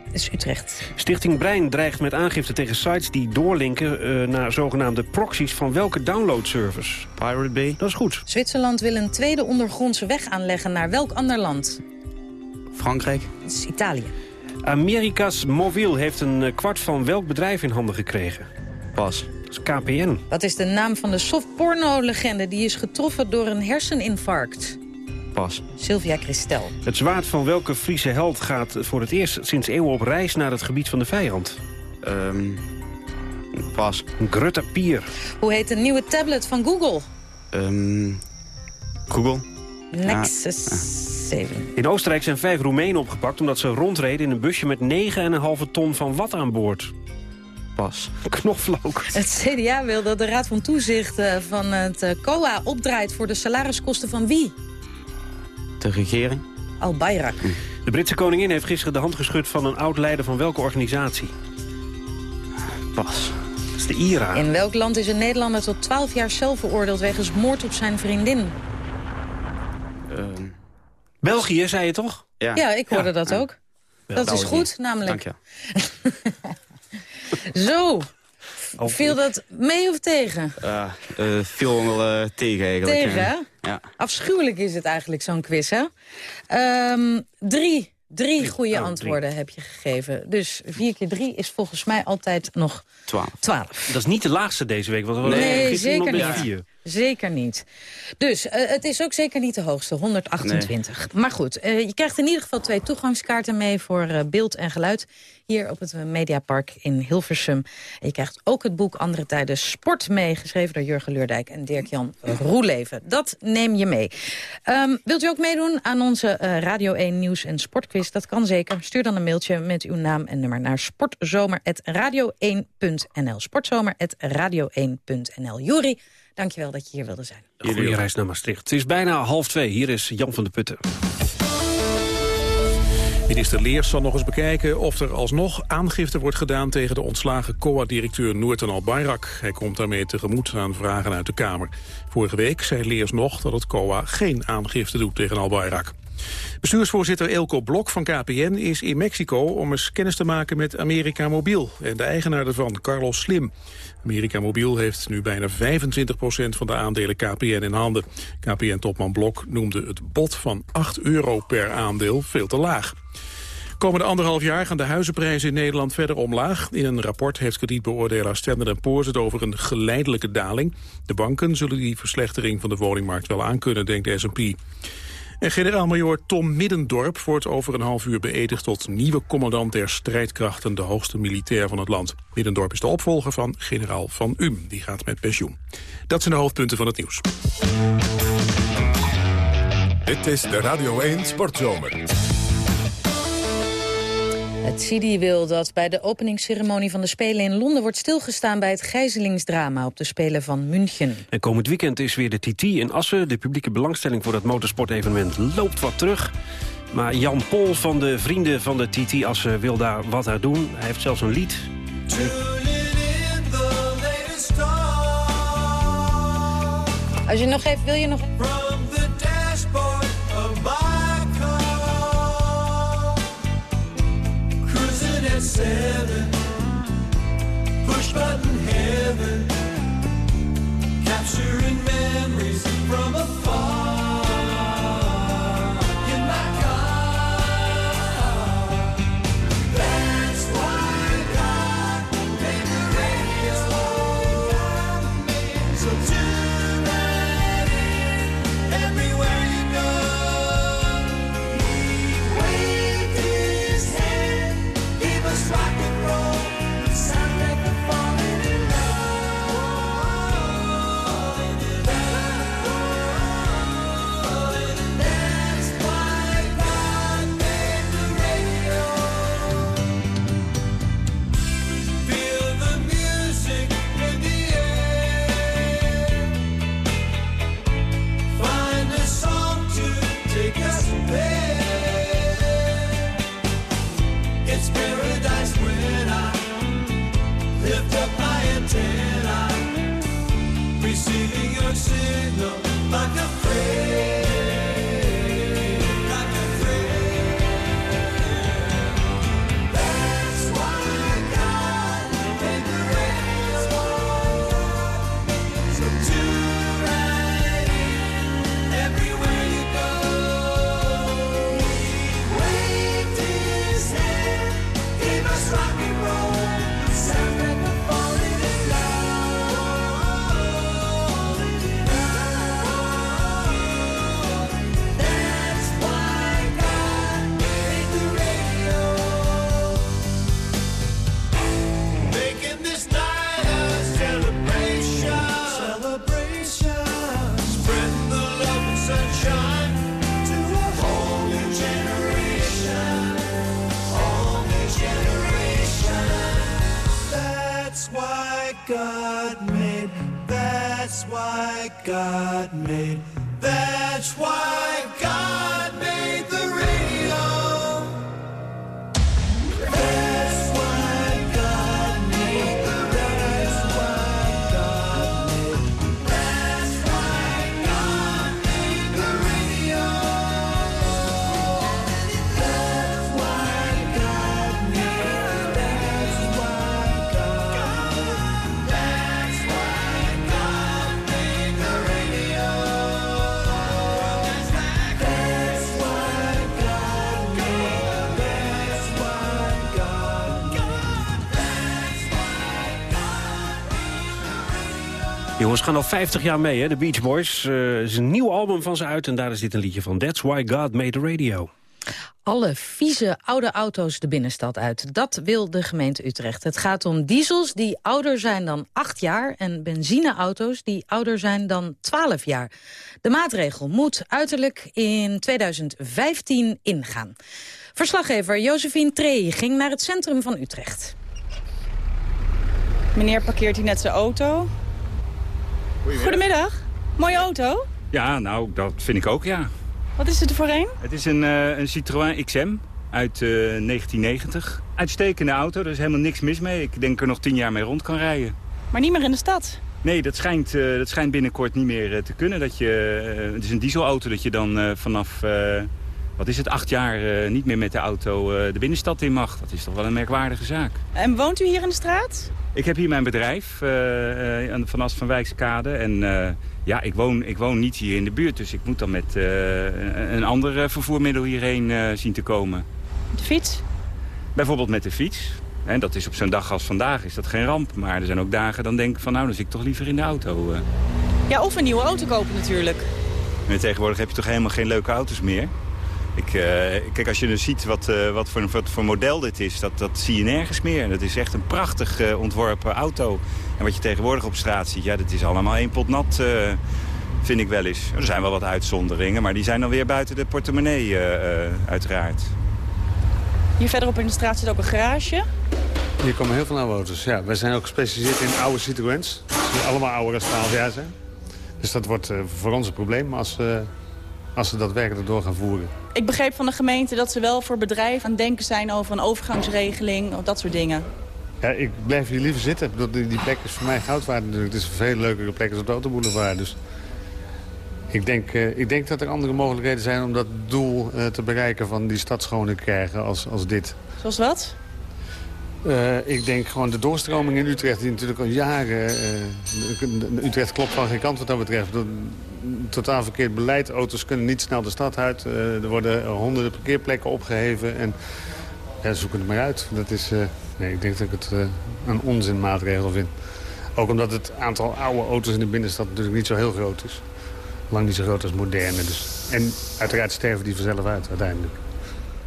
Dat is Utrecht. Stichting Brein dreigt met aangifte tegen sites die doorlinken eh, naar zogenaamde proxies van welke downloadservice? Pirate Bay. Dat is goed. Zwitserland wil een tweede ondergrondse weg aanleggen naar welk ander land? Frankrijk. Dat is Italië. Amerika's Mobiel heeft een eh, kwart van welk bedrijf in handen gekregen? Pas. Dat is KPN. Wat is de naam van de softporno-legende die is getroffen door een herseninfarct? Pas. Sylvia Christel. Het zwaard van welke Friese held gaat voor het eerst sinds eeuwen op reis naar het gebied van de vijand? Ehm pas. Grutta Pier. Hoe heet de nieuwe tablet van Google? Ehm Google. Nexus 7. In Oostenrijk zijn vijf Roemenen opgepakt omdat ze rondreden in een busje met 9,5 ton van wat aan boord. Pas. Knoflook. Het CDA wil dat de Raad van Toezicht eh, van het eh, COA opdraait voor de salariskosten van wie? De regering. Al Bayrak. De Britse koningin heeft gisteren de hand geschud van een oud-leider van welke organisatie? Pas. Dat is de IRA. In welk land is een Nederlander tot 12 jaar cel veroordeeld wegens moord op zijn vriendin? Ehm België, zei je toch? ja. Ja, ik hoorde dat ook. Ja, dat is België. goed, namelijk. Dank je. Zo, Viel dat mee of tegen? Ja, uh, viel wel uh, tegen eigenlijk. Tegen, hè? Ja. Afschuwelijk is het eigenlijk, zo'n quiz, hè? Um, drie Drie goede oh, antwoorden heb je gegeven. Dus vier keer drie is volgens mij altijd nog twaalf. twaalf. Dat is niet de laagste deze week. Want we nee, zeker niet. Vier. Zeker niet. Dus uh, het is ook zeker niet de hoogste, 128. Nee. Maar goed, uh, je krijgt in ieder geval twee toegangskaarten mee... voor uh, beeld en geluid hier op het Mediapark in Hilversum. Je krijgt ook het boek Andere Tijden Sport mee... geschreven door Jurgen Leurdijk en Dirk-Jan Roeleven. Dat neem je mee. Um, wilt u ook meedoen aan onze Radio 1 Nieuws- en Sportquiz? Dat kan zeker. Stuur dan een mailtje met uw naam en nummer naar sportzomer.radio1.nl. Sportzomer.radio1.nl. Juri, Dankjewel dat je hier wilde zijn. Goede reis naar Maastricht. Het is bijna half twee. Hier is Jan van de Putten. Minister Leers zal nog eens bekijken of er alsnog aangifte wordt gedaan tegen de ontslagen COA-directeur Noorten Al-Bayrak. Hij komt daarmee tegemoet aan vragen uit de Kamer. Vorige week zei Leers nog dat het COA geen aangifte doet tegen Al-Bayrak. Bestuursvoorzitter Elko Blok van KPN is in Mexico om eens kennis te maken met America Mobiel en de eigenaar daarvan, Carlos Slim. America Mobiel heeft nu bijna 25% van de aandelen KPN in handen. KPN-topman Blok noemde het bod van 8 euro per aandeel veel te laag. Komende anderhalf jaar gaan de huizenprijzen in Nederland verder omlaag. In een rapport heeft kredietbeoordelaar Standard Poor's het over een geleidelijke daling. De banken zullen die verslechtering van de woningmarkt wel aankunnen, denkt de S&P. En generaal-majoor Tom Middendorp wordt over een half uur beëdigd tot nieuwe commandant der strijdkrachten, de hoogste militair van het land. Middendorp is de opvolger van generaal Van Um, die gaat met pensioen. Dat zijn de hoofdpunten van het nieuws. Dit is de Radio 1 Sportzomer. Het CIDI wil dat bij de openingsceremonie van de Spelen in Londen wordt stilgestaan bij het gijzelingsdrama op de Spelen van München. En komend weekend is weer de TT in Assen. De publieke belangstelling voor dat motorsportevenement loopt wat terug. Maar Jan Pol van de Vrienden van de TT Assen wil daar wat aan doen. Hij heeft zelfs een lied. Als je nog even, wil je nog... push button heaven, capturing memories from afar. Jongens gaan al 50 jaar mee, hè? de Beach Boys. Er is een nieuw album van ze uit en daar is dit een liedje van. That's Why God Made the Radio. Alle vieze oude auto's de binnenstad uit. Dat wil de gemeente Utrecht. Het gaat om diesels die ouder zijn dan 8 jaar... en benzineauto's die ouder zijn dan 12 jaar. De maatregel moet uiterlijk in 2015 ingaan. Verslaggever Josephine Tree ging naar het centrum van Utrecht. Meneer parkeert hier net zijn auto. Goedemiddag. Mooie auto. Ja, nou, dat vind ik ook, ja. Wat is het er voor een? Het is een, uh, een Citroën XM uit uh, 1990. Uitstekende auto, er is helemaal niks mis mee. Ik denk er nog tien jaar mee rond kan rijden. Maar niet meer in de stad? Nee, dat schijnt, uh, dat schijnt binnenkort niet meer te kunnen. Dat je, het is een dieselauto dat je dan vanaf, wat is het, acht jaar niet meer met de auto de binnenstad in mag. Dat is toch wel een merkwaardige zaak. En woont u hier in de straat? Ik heb hier mijn bedrijf uh, uh, van Van Wijkskade. En uh, ja, ik woon, ik woon niet hier in de buurt. Dus ik moet dan met een ander vervoermiddel hierheen zien te komen. De fiets? Bijvoorbeeld met de fiets. En dat is op zo'n dag als vandaag is dat geen ramp. Maar er zijn ook dagen dan denk ik van nou, dan zit ik toch liever in de auto. Ja, of een nieuwe auto kopen natuurlijk. En tegenwoordig heb je toch helemaal geen leuke auto's meer. Ik, uh, kijk, als je dus ziet wat, uh, wat, voor, wat voor model dit is, dat, dat zie je nergens meer. Dat is echt een prachtig uh, ontworpen auto. En wat je tegenwoordig op straat ziet, ja, dat is allemaal één pot nat, vind ik wel eens. Er zijn wel wat uitzonderingen, maar die zijn dan weer buiten de portemonnee, uiteraard. Hier verderop in de straat zit ook een garage. Hier komen heel veel oude auto's. Ja, wij zijn ook gespecialiseerd in oude Citroëns. Die allemaal ouder dan 12 jaar zijn. Dus dat wordt voor ons een probleem als als ze dat werkelijk door gaan voeren. Ik begreep van de gemeente dat ze wel voor bedrijven aan het denken zijn over een overgangsregeling of dat soort dingen. Ja, ik blijf hier liever zitten. Die, plek is voor mij goud waard natuurlijk. Het is een veel leukere plek als op de autoboulevard. Dus ik denk, uh, ik denk dat er andere mogelijkheden zijn om dat doel uh, te bereiken van die stad schoner krijgen als, als dit. Zoals wat? Uh, ik denk gewoon de doorstroming in Utrecht, die natuurlijk al jaren... Utrecht klopt van geen kant wat dat betreft totaal verkeerd beleid. Auto's kunnen niet snel de stad uit. Uh, er worden honderden parkeerplekken opgeheven. En ja, zoeken het maar uit. Dat is, uh, nee, ik denk dat ik het uh, een onzinmaatregel vind. Ook omdat het aantal oude auto's in de binnenstad natuurlijk niet zo heel groot is. Lang niet zo groot als moderne. Dus. En uiteraard sterven die vanzelf uit uiteindelijk.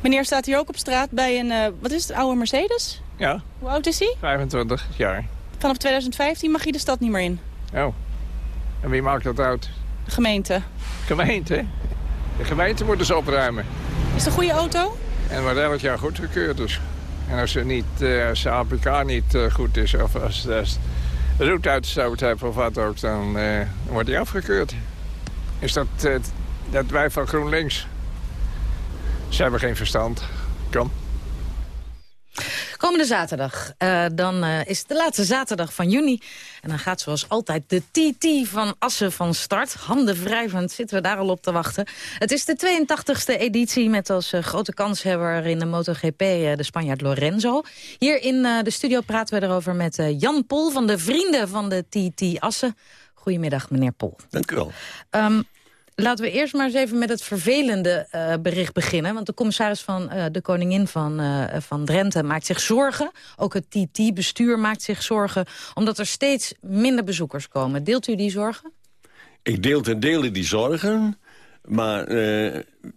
Meneer staat hier ook op straat bij een, wat is het, oude Mercedes? Ja. Hoe oud is hij? 25 jaar. Vanaf 2015 mag je de stad niet meer in. Oh. En wie maakt dat uit? Gemeente. Gemeente? De gemeente moet ze opruimen. Is het een goede auto? En wordt elk jaar goedgekeurd dus. En als, ze niet, uh, als de APK niet uh, goed is of als, de roeteuitstoot heeft of wat ook, dan, uh, dan wordt die afgekeurd. Is dat, dat wij van GroenLinks? Ze hebben geen verstand. Kom. Komende zaterdag, uh, dan uh, is het de laatste zaterdag van juni. En dan gaat zoals altijd de TT van Assen van start. Handen wrijvend zitten we daar al op te wachten. Het is de 82e editie met als uh, grote kanshebber in de MotoGP de Spanjaard Lorenzo. Hier in de studio praten we erover met Jan Pol van de Vrienden van de TT Assen. Goedemiddag, meneer Pol. Dank u wel. Um, Laten we eerst maar eens even met het vervelende uh, bericht beginnen. Want de commissaris van uh, de koningin van, uh, van Drenthe maakt zich zorgen. Ook het TT-bestuur maakt zich zorgen. Omdat er steeds minder bezoekers komen. Deelt u die zorgen? Ik deel ten dele die zorgen. Maar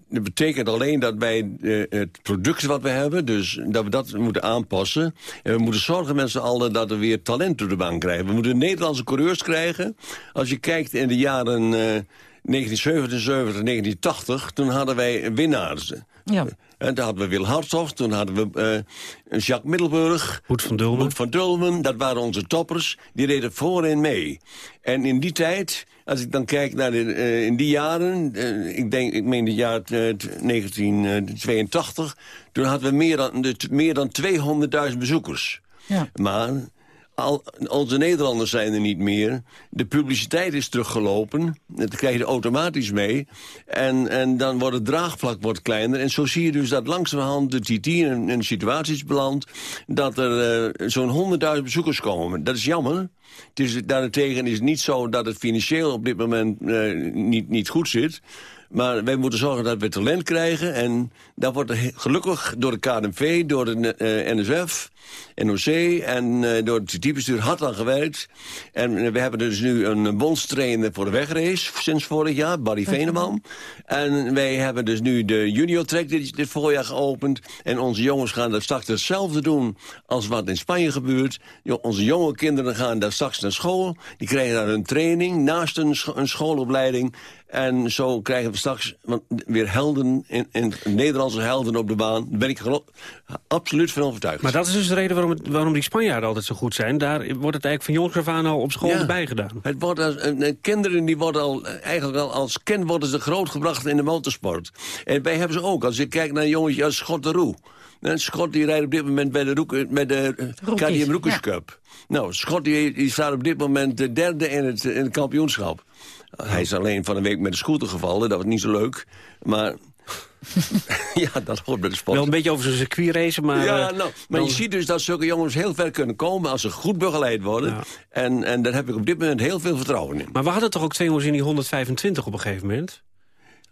dat betekent alleen dat wij het product wat we hebben... dus dat we dat moeten aanpassen. En we moeten zorgen met z'n allen dat we weer talent door de bank krijgen. We moeten Nederlandse coureurs krijgen. Als je kijkt in de jaren... 1977, 1980, toen hadden wij winnaars. Ja. En toen hadden we Wil Hartog, toen hadden we uh, Jacques Middelburg. Hoed van Dulmen. Hoed van Dulmen, dat waren onze toppers. Die reden voorin mee. En in die tijd, als ik dan kijk naar de, uh, in die jaren... Uh, ik denk, ik meen het jaar 1982... toen hadden we meer dan, meer dan 200.000 bezoekers. Ja. Maar al, onze Nederlanders zijn er niet meer. De publiciteit is teruggelopen. Dat krijg je automatisch mee. En, en dan wordt het draagvlak wordt kleiner. En zo zie je dus dat langzamerhand de TT in een situatie is beland... dat er uh, zo'n 100.000 bezoekers komen. Dat is jammer. Het is, daarentegen is het niet zo dat het financieel op dit moment uh, niet, niet goed zit... Maar wij moeten zorgen dat we talent krijgen. En daar wordt gelukkig door de KNV, door de eh, NSF, NOC en eh, door het typebestuur hard aan gewerkt. En eh, we hebben dus nu een bondstrainer voor de wegrace sinds vorig jaar, Barry Veneman. En wij hebben dus nu de junior track dit, dit voorjaar geopend. En onze jongens gaan daar straks hetzelfde doen als wat in Spanje gebeurt. Jo- Onze jonge kinderen gaan daar straks naar school. Die krijgen daar een training naast een, scho- een schoolopleiding. En zo krijgen we straks want, weer helden, in, in, Nederlandse helden op de baan. Daar ben ik absoluut van overtuigd. Maar dat is dus de reden waarom, het, waarom die Spanjaarden altijd zo goed zijn. Daar wordt het eigenlijk van jongs af aan al op school Ja. erbij gedaan. Het wordt als, eh, eh, kinderen die worden al, eh, eigenlijk al als kind worden ze grootgebracht in de motorsport. En wij hebben ze ook. Als je kijkt naar een jongetje als Schot de Roe. Een Schot die rijdt op dit moment bij de, Roek, bij de eh, KTM Roekers ja. Cup. Nou, Schot die, die staat op dit moment de derde in het, in het kampioenschap. Hij is alleen van een week met de scooter gevallen, dat was niet zo leuk. Maar ja, dat hoort bij de sport. Wel een beetje over zijn circuit racen, maar... ja, eh, nou, maar dan- je ziet dus dat zulke jongens heel ver kunnen komen... als ze goed begeleid worden. En, en daar heb ik op dit moment heel veel vertrouwen in. Maar we hadden toch ook twee jongens in die 125 op een gegeven moment?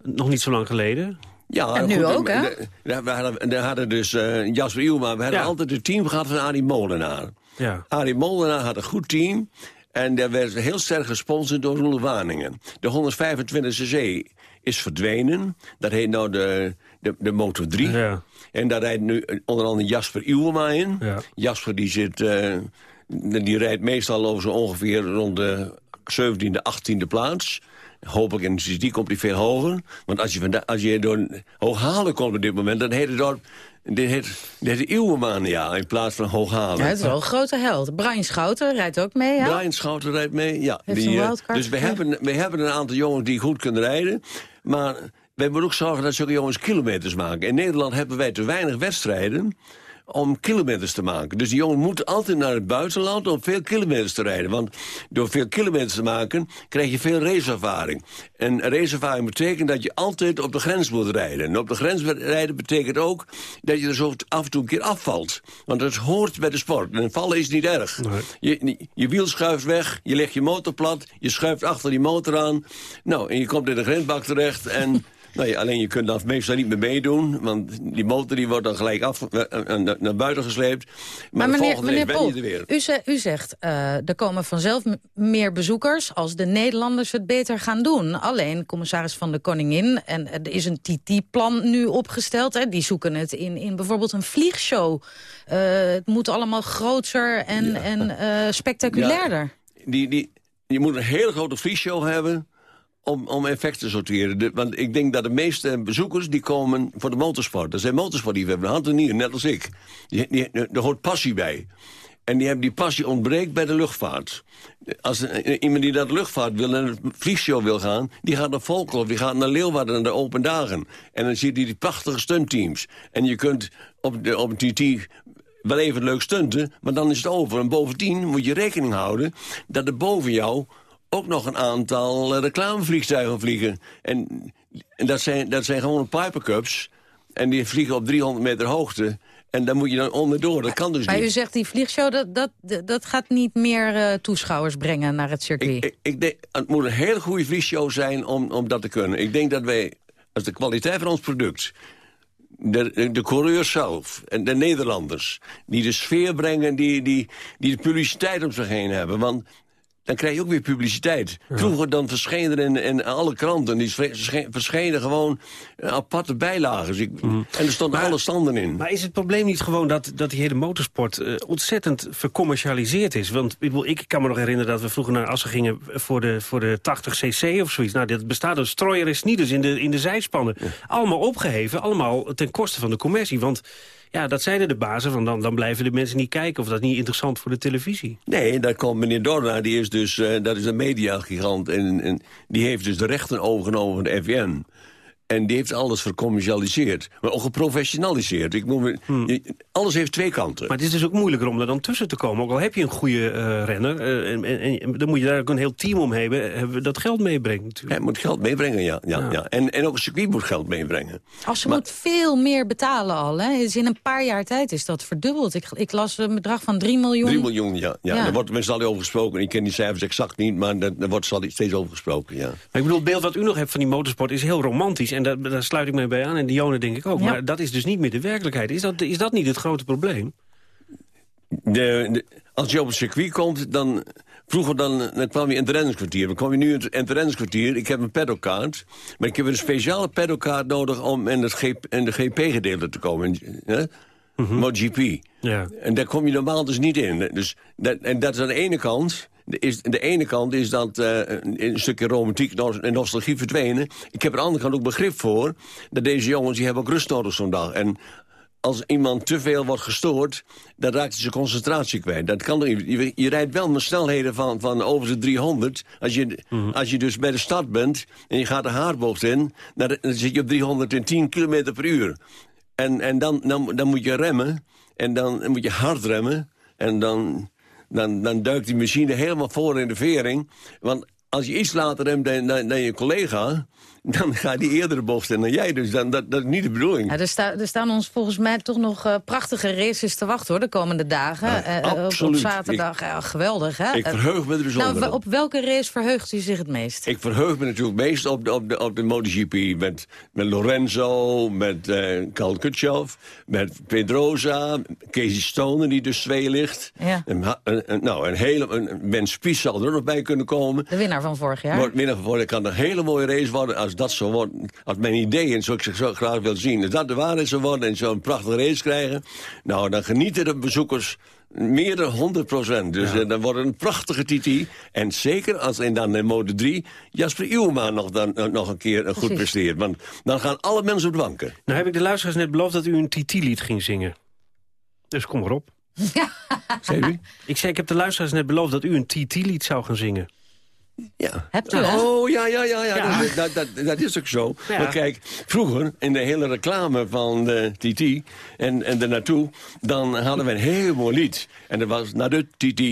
Nog niet zo lang geleden? Ja, En nu goed, ook, hè? de- de- We hadden, we hadden dus eh, Jasper. We hadden Ja. altijd het team gehad van Arie Molenaar. Ja. Arie Molenaar had een goed team. En daar werd heel sterk gesponsord door Roelof Waningen. De 125cc is verdwenen. Dat heet nou de, de, de Motor 3. Ja. En daar rijdt nu onder andere Jasper Ielma in. Ja. Jasper die zit... eh, die rijdt meestal over zo ongeveer rond de 17e, 18e plaats. Hopelijk in de die komt hij veel hoger. Want als je, als je door Hooghalen komt op dit moment... dan heet het dorp... Dit heet, dit heet Eeuwenmania in plaats van Hooghalen. Ja, het is wel een grote held. Brian Schouten rijdt ook mee, ja? Brian Schouten rijdt mee, ja. Heeft een eh, wildcard dus we hebben, we hebben een aantal jongens die goed kunnen rijden. Maar wij moeten ook zorgen dat zulke jongens kilometers maken. In Nederland hebben wij te weinig wedstrijden om kilometers te maken. Dus die jongen moeten altijd naar het buitenland om veel kilometers te rijden. Want door veel kilometers te maken krijg je veel raceervaring. En raceervaring betekent dat je altijd op de grens moet rijden. En op de grens rijden betekent ook dat je er zo af en toe een keer afvalt. Want dat hoort bij de sport. En vallen is niet erg. Je, je wiel schuift weg, je legt je motor plat... je schuift achter die motor aan. Nou, en je komt in de grensbak terecht en... Ja, alleen je kunt dan meestal niet meer meedoen, want die motor die wordt dan gelijk af, eh, eh, naar, naar buiten gesleept. Maar, Maar meneer, volgende meneer Pol, je er weer. u, ze- u zegt eh, er komen vanzelf meer bezoekers als de Nederlanders het beter gaan doen. Alleen, commissaris van de Koningin, en er is een TT-plan nu opgesteld. Hè, die zoeken het in, in bijvoorbeeld een vliegshow. Eh, het moet allemaal groter en, en eh, spectaculairder. Die, die, je moet een hele grote vliegshow hebben om, om effect te sorteren. Want ik denk dat de meeste bezoekers die komen voor de motorsport. Dat zijn motorsportliefhebbers, hand en nieren, net als ik. Die, die, er hoort passie bij. En die, hebben die passie ontbreekt bij de luchtvaart. Als een- iemand die de luchtvaart wil en een vliegshow wil gaan... die gaat naar Volkel, die gaat naar Leeuwarden, naar de open dagen. En dan zie je die prachtige stuntteams. En je kunt op, de, op een TT wel even leuk stunten, maar dan is het over. En bovendien moet je rekening houden dat er boven jou ook nog een aantal eh, reclamevliegtuigen vliegen. En, en dat, zijn, dat zijn gewoon Piper Cups. En die vliegen op 300 meter hoogte. En daar moet je dan onderdoor. Dat kan dus Maar niet. u zegt die vliegshow, dat, dat, dat gaat niet meer eh, toeschouwers brengen naar het circuit. Ik, ik denk, het moet een hele goede vliegshow zijn om, om dat te kunnen. Ik denk dat wij, als de kwaliteit van ons product... De, de, coureurs zelf en de Nederlanders... die de sfeer brengen, die, die, die de publiciteit om zich heen hebben. Want dan krijg je ook weer publiciteit. Vroeger dan verschenen er in, in alle kranten... die versche- verschenen gewoon eh, aparte bijlagen. Ik, En er stonden alle standen in. Maar is het probleem niet gewoon dat, dat die hele motorsport eh, ontzettend vercommercialiseerd is? Want ik, ik kan me nog herinneren dat we vroeger naar Assen gingen voor de, voor de 80cc of zoiets. Nou, dit bestaat een strooier en snieders in de, in de zijspannen. Allemaal opgeheven, allemaal ten koste van de commercie. Want ja, dat zeiden de bazen, van dan, dan blijven de mensen niet kijken... of dat is niet interessant voor de televisie. Nee, daar komt meneer Dorna, die is dus, eh, dat is een mediagigant. En, en die heeft dus de rechten overgenomen van de FVN. En die heeft alles vercommercialiseerd. Maar ook geprofessionaliseerd. Ik moet, je- Alles heeft twee kanten. Maar het is dus ook moeilijker om er dan tussen te komen. Ook al heb je een goede eh, renner, eh, en, en, en dan moet je daar ook een heel team om hebben, hebben dat geld meebrengt natuurlijk. Hij moet geld meebrengen, ja. ja, ja. En, en ook een circuit moet geld meebrengen. Als ze moet veel meer betalen al. Hè. Dus in een paar jaar tijd is dat verdubbeld. Ik, ik las een bedrag van 3 miljoen. 3 miljoen, ja. ja. Ja. Daar wordt met z'n allen over gesproken. Ik ken die cijfers exact niet, maar daar, daar wordt steeds over gesproken, ja. Maar ik bedoel, het beeld wat u nog hebt van die motorsport is heel romantisch. En daar, daar sluit ik me bij aan. En Dione denk ik ook. Ja. Maar dat is dus niet meer de werkelijkheid. Is dat, is dat niet het grote probleem? De, de- als je op een circuit komt, dan... Vroeger dan, dan kwam je in het rennerskwartier. Dan kwam je nu in het, in het rennerskwartier. Ik heb een pedalkaart. Maar ik heb een speciale pedalkaart nodig om in het, G, in de GP-gedeelte te komen. Hè? MotoGP. Ja. En daar kom je normaal dus niet in. Dus dat, en dat is aan de ene kant... Is, de ene kant is dat eh, een, stukje romantiek en nostalgie verdwenen. Ik heb aan de andere kant ook begrip voor... dat deze jongens die hebben ook rust nodig zo'n dag. En als iemand te veel wordt gestoord, dan raakt hij zijn concentratie kwijt. Dat kan. Je, je rijdt wel met snelheden van, van over de 300. Als je, als je dus bij de start bent en je gaat de haarbocht in... dan, dan zit je op 310 km per uur. En, en dan, dan, dan moet je remmen. En dan, dan moet je hard remmen. En dan, dan, dan duikt die machine helemaal voor in de vering. Want als je iets later remt dan, dan, dan je collega... dan gaat die eerder de bocht in dan jij. Dus dan, dat, dat is niet de bedoeling. Ja, er, sta- er staan ons volgens mij toch nog eh, prachtige races te wachten hoor, de komende dagen. Ja, Eh, eh, op, op absoluut. zaterdag, ja, geweldig hè? Ik verheug me er bijzonder nou, op. Op welke race verheugt u zich het meest? Ik verheug me natuurlijk meest op de, op de, op de MotoGP. Met, met Lorenzo, met Carl Kutschov, met Pedrosa, Casey Stoner die dus twee ligt. Ja. En- en- nou, een hele, een, Ben Spies zal er nog bij kunnen komen. De winnaar van vorig jaar. Wordt winnaar van kan een hele mooie race worden als dat zo wordt. Als mijn idee, en zoals ik zo graag wil zien, als dat de waarheid zou worden en zo'n prachtige race krijgen. Nou, dan genieten de bezoekers meer dan 100 procent. Dus eh, dan wordt het een prachtige TT. En zeker als in dan in mode 3 Jasper Iwema nog, dan, eh, nog een keer eh, goed presteert. Want dan gaan alle mensen op de banken. Nou heb ik de luisteraars net beloofd dat u een TT-lied ging zingen. Dus kom erop. Zei u? Ik zei, ik heb de luisteraars net beloofd dat u een TT-lied zou gaan zingen. Ja. Hebt u, hè? Oh, ja, ja, ja, ja. Ja. Dat, dat, dat, dat is ook zo. Ja. Maar kijk, vroeger, in de hele reclame van de TT en, en naartoe, dan hadden we een heel mooi lied. En dat was naar de TT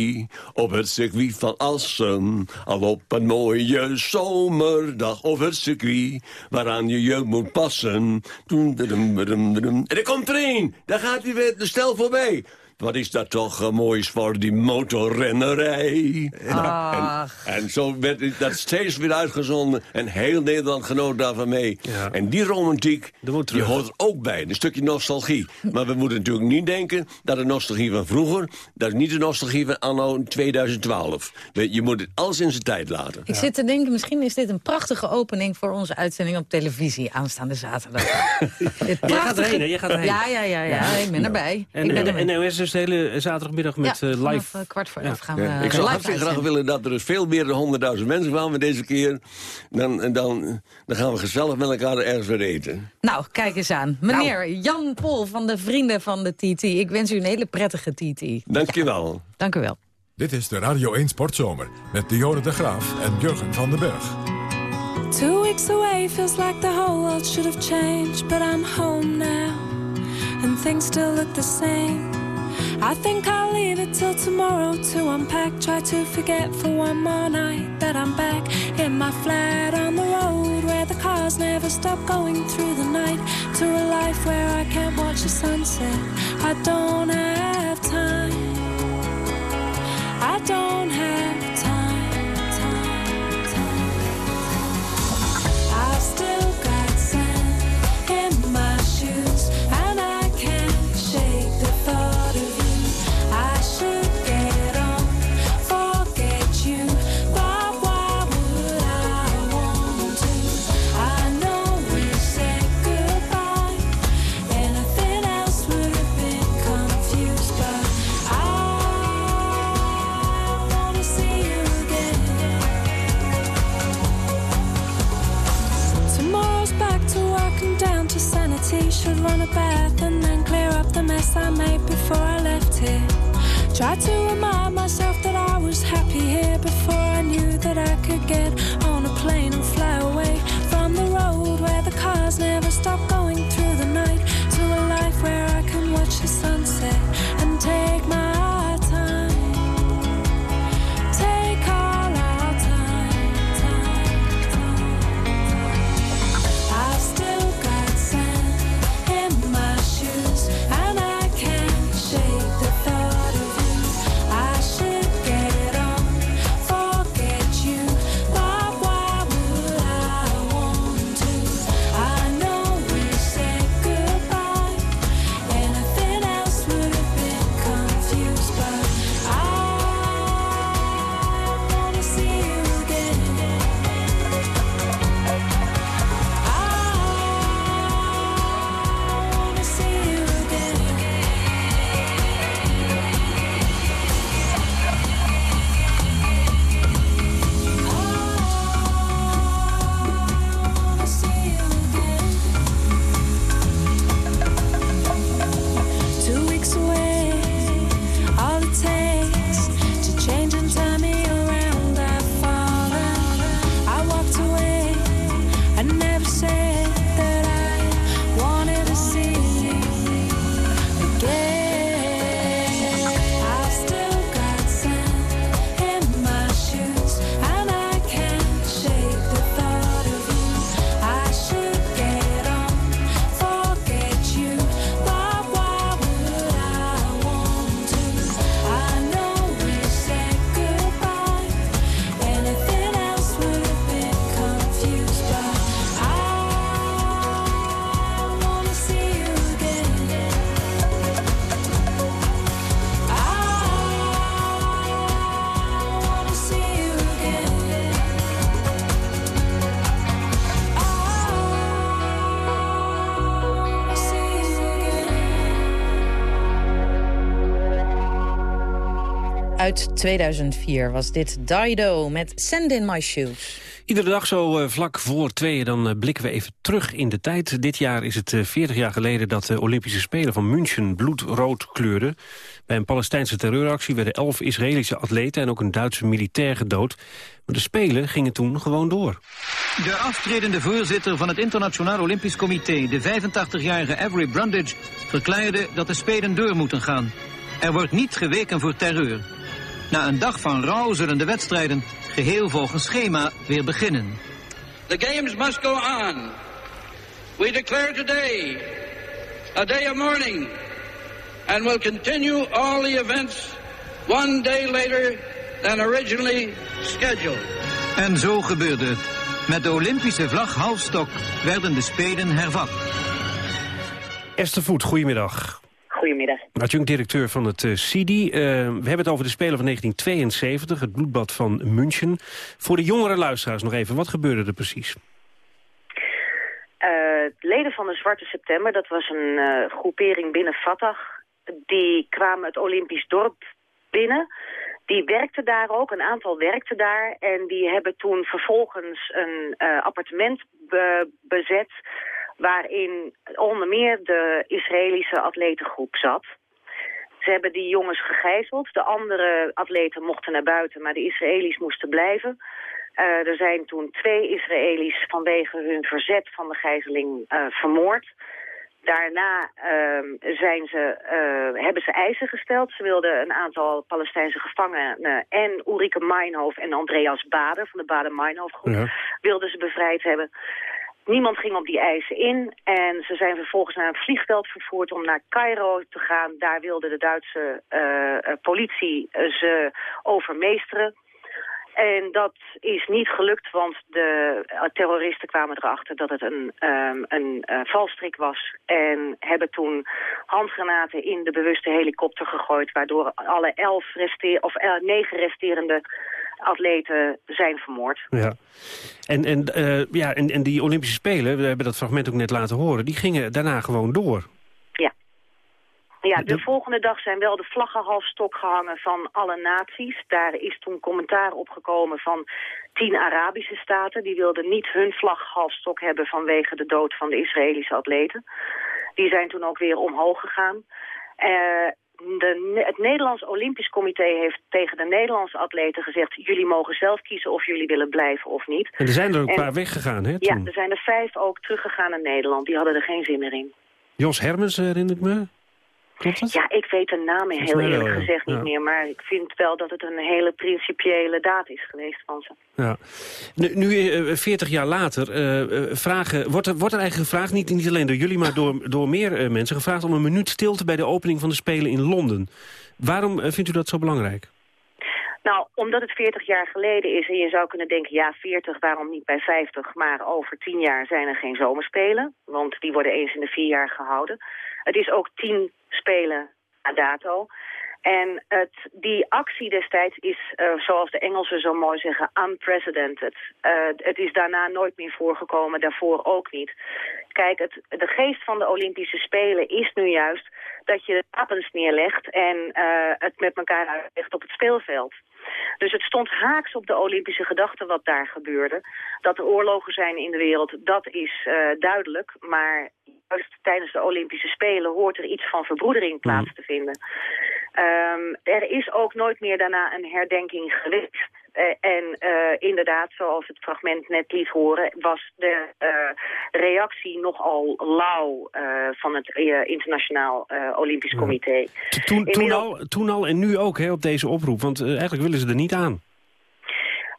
op het circuit van Assen. Al op een mooie zomerdag op het circuit, waaraan je je moet passen. En er komt er een, daar gaat hij weer de stel voorbij. Wat is dat toch een mooi voor die motorrennerij. Nou, en, en zo werd dat steeds weer uitgezonden. En heel Nederland genoot daarvan mee. En die romantiek, die hoort er ook bij. Een stukje nostalgie. Maar we moeten natuurlijk niet denken dat de nostalgie van vroeger... dat is niet de nostalgie van anno 2012. We- Je moet het alles in zijn tijd laten. Ik zit te denken, misschien is dit een prachtige opening voor onze uitzending op televisie aanstaande zaterdag. Dit Jij gaat erheen, hè? Jij gaat erheen. Ja, ja, ja, ja, ik ben erbij. En, ik ben en, erbij. en NOS dus de hele zaterdagmiddag met ja, eh, vanaf, live... eh, kwart voor elf gaan we Ja. ik live zou hartstikke graag willen dat er dus veel meer dan 100.000 mensen kwamen deze keer. Dan, dan, dan gaan we gezellig met elkaar ergens weer eten. Nou, kijk eens aan. Meneer Jan Pol van de Vrienden van de TT. Ik wens u een hele prettige TT. Dankjewel. Dank u wel. Dit is de Radio 1 Sportzomer met Dionne de Graaf en Jurgen van den Berg. Two weeks away feels like the whole world should have changed, but I'm home now, and things still look the same. I think I'll leave it till tomorrow to unpack. Try to forget for one more night that I'm back in my flat on the road where the cars never stop going through the night. To a life where I can't watch the sunset. I don't have time. I don't have time, time, time. I've still got sand in my sanity. Should run a bath and then clear up the mess I made before I left here. Try to remind myself that I was happy here before I knew that I could get on a plane and fly away from the road where the cars never stop going Uit 2004 was dit Dido met Send in My Shoes. Iedere dag zo eh, vlak voor tweeën, dan eh, blikken we even terug in de tijd. Dit jaar is het eh, 40 jaar geleden dat de Olympische Spelen van München bloedrood kleurden. Bij een Palestijnse terreuractie werden elf Israëlische atleten en ook een Duitse militair gedood. Maar de Spelen gingen toen gewoon door. De aftredende voorzitter van het Internationaal Olympisch Comité, de 85-jarige Avery Brundage, verklaarde dat de Spelen door moeten gaan. Er wordt niet geweken voor terreur. Na een dag van rouw zullen de wedstrijden, geheel volgens schema, weer beginnen. The games must go on. We declare today a day of mourning and will continue all the events one day later than originally scheduled. En zo gebeurde het. Met de Olympische vlag halfstok werden de Spelen hervat. Esther Voet, goedemiddag. Goedemiddag. Adjunct-directeur van het uh, CIDI. Uh, we hebben het over de Spelen van 1972, het bloedbad van München. Voor de jongere luisteraars nog even, wat gebeurde er precies? Uh, leden van de Zwarte September, dat was een uh, groepering binnen Fatah... die kwamen het Olympisch dorp binnen. Die werkten daar ook, een aantal werkten daar. En die hebben toen vervolgens een uh, appartement be bezet... waarin onder meer de Israëlische atletengroep zat... Ze hebben die jongens gegijzeld. De andere atleten mochten naar buiten, maar de Israëli's moesten blijven. Uh, er zijn toen twee Israëli's vanwege hun verzet van de gijzeling uh, vermoord. Daarna uh, zijn ze, hebben ze eisen gesteld. Ze wilden een aantal Palestijnse gevangenen en Ulrike Meinhof en Andreas Bader van de Bader-Meinhof groep ja. wilden ze bevrijd hebben. Niemand ging op die eisen in en ze zijn vervolgens naar een vliegveld vervoerd om naar Cairo te gaan. Daar wilde de Duitse uh, politie ze overmeesteren. En dat is niet gelukt, want de terroristen kwamen erachter dat het een, um, een valstrik was. En hebben toen handgranaten in de bewuste helikopter gegooid... waardoor alle elf of negen resterende atleten zijn vermoord. Ja. En, en, uh, ja, en, en die Olympische Spelen, we hebben dat fragment ook net laten horen... die gingen daarna gewoon door. Ja. Ja, de, de volgende dag zijn wel de vlaggen halfstok gehangen van alle naties. Daar is toen commentaar opgekomen van tien Arabische staten. Die wilden niet hun vlag halfstok hebben vanwege de dood van de Israëlische atleten. Die zijn toen ook weer omhoog gegaan. Uh, de, het Nederlands Olympisch Comité heeft tegen de Nederlandse atleten gezegd... jullie mogen zelf kiezen of jullie willen blijven of niet. En er zijn er ook een En- paar weggegaan, hè? Ja, toen. er zijn er vijf ook teruggegaan naar Nederland. Die hadden er geen zin meer in. Jos Hermens herinner ik me. Klopt? Ja, ik weet de namen heel eerlijk ja. gezegd niet meer. Maar ik vind wel dat het een hele principiële daad is geweest van ze. Ja. Nu, nu eh, 40 jaar later, eh, eh, vragen, wordt, er, wordt er eigenlijk gevraagd, niet, niet alleen door jullie... maar door, door meer eh, mensen, gevraagd om een minuut stilte... bij de opening van de Spelen in Londen. Waarom eh, vindt u dat zo belangrijk? Nou, omdat het 40 jaar geleden is en je zou kunnen denken... ja, 40, waarom niet bij 50? Maar over 10 jaar zijn er geen zomerspelen. Want die worden eens in de vier jaar gehouden. Het is ook 10 spelen a dato. En het, die actie destijds is, eh, zoals de Engelsen zo mooi zeggen, unprecedented. Eh, het is daarna nooit meer voorgekomen, daarvoor ook niet. Kijk, het, de geest van de Olympische Spelen is nu juist dat je de wapens neerlegt en eh, het met elkaar uitlegt op het speelveld. Dus het stond haaks op de Olympische gedachte wat daar gebeurde. Dat er oorlogen zijn in de wereld, dat is duidelijk. Maar tijdens de Olympische Spelen hoort er iets van verbroedering plaats te vinden. Ehm, er is ook nooit meer daarna een herdenking geweest. Eh, en eh, inderdaad, zoals het fragment net liet horen, was de eh, reactie nogal lauw van het Internationaal Olympisch Comité. Toen, toen, al, toen al en nu ook hè, op deze oproep, want eigenlijk willen ze er niet aan.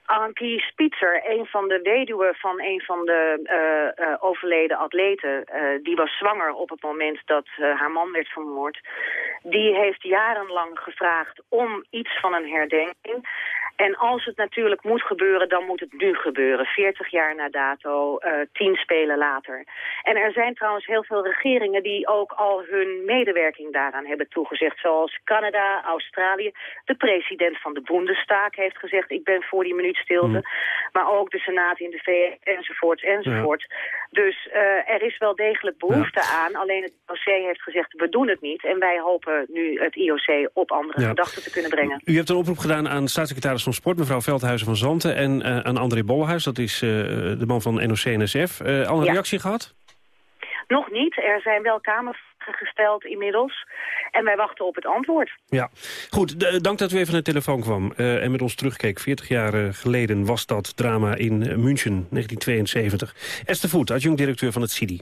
Ankie Spitzer, een van de weduwen van een van de eh, eh, overleden atleten... eh, die was zwanger op het moment dat haar man werd vermoord... die heeft jarenlang gevraagd om iets van een herdenking... En als het natuurlijk moet gebeuren, dan moet het nu gebeuren. 40 jaar na dato, 10 spelen later. En er zijn trouwens heel veel regeringen die ook al hun medewerking daaraan hebben toegezegd. Zoals Canada, Australië. De president van de Bundestag heeft gezegd, ik ben voor die minuut stilte. Maar ook de Senaat in de VS, enzovoort, enzovoort. Dus eh, er is wel degelijk behoefte aan. Alleen het IOC heeft gezegd, we doen het niet. En wij hopen nu het IOC op andere Ja. gedachten te kunnen brengen. U hebt een oproep gedaan aan staatssecretaris van Sport, mevrouw Veldhuizen van Zanten... en eh, aan André Bollenhuis, dat is eh, de man van NOC-NSF. Al een reactie gehad? Nog niet. Er zijn wel gesteld inmiddels. En wij wachten op het antwoord. Ja. Goed, dank dat u even naar de telefoon kwam eh, en met ons terugkeek. 40 jaar eh, geleden was dat drama in München, 1972. Esther Voet, adjunct-directeur van het CIDI.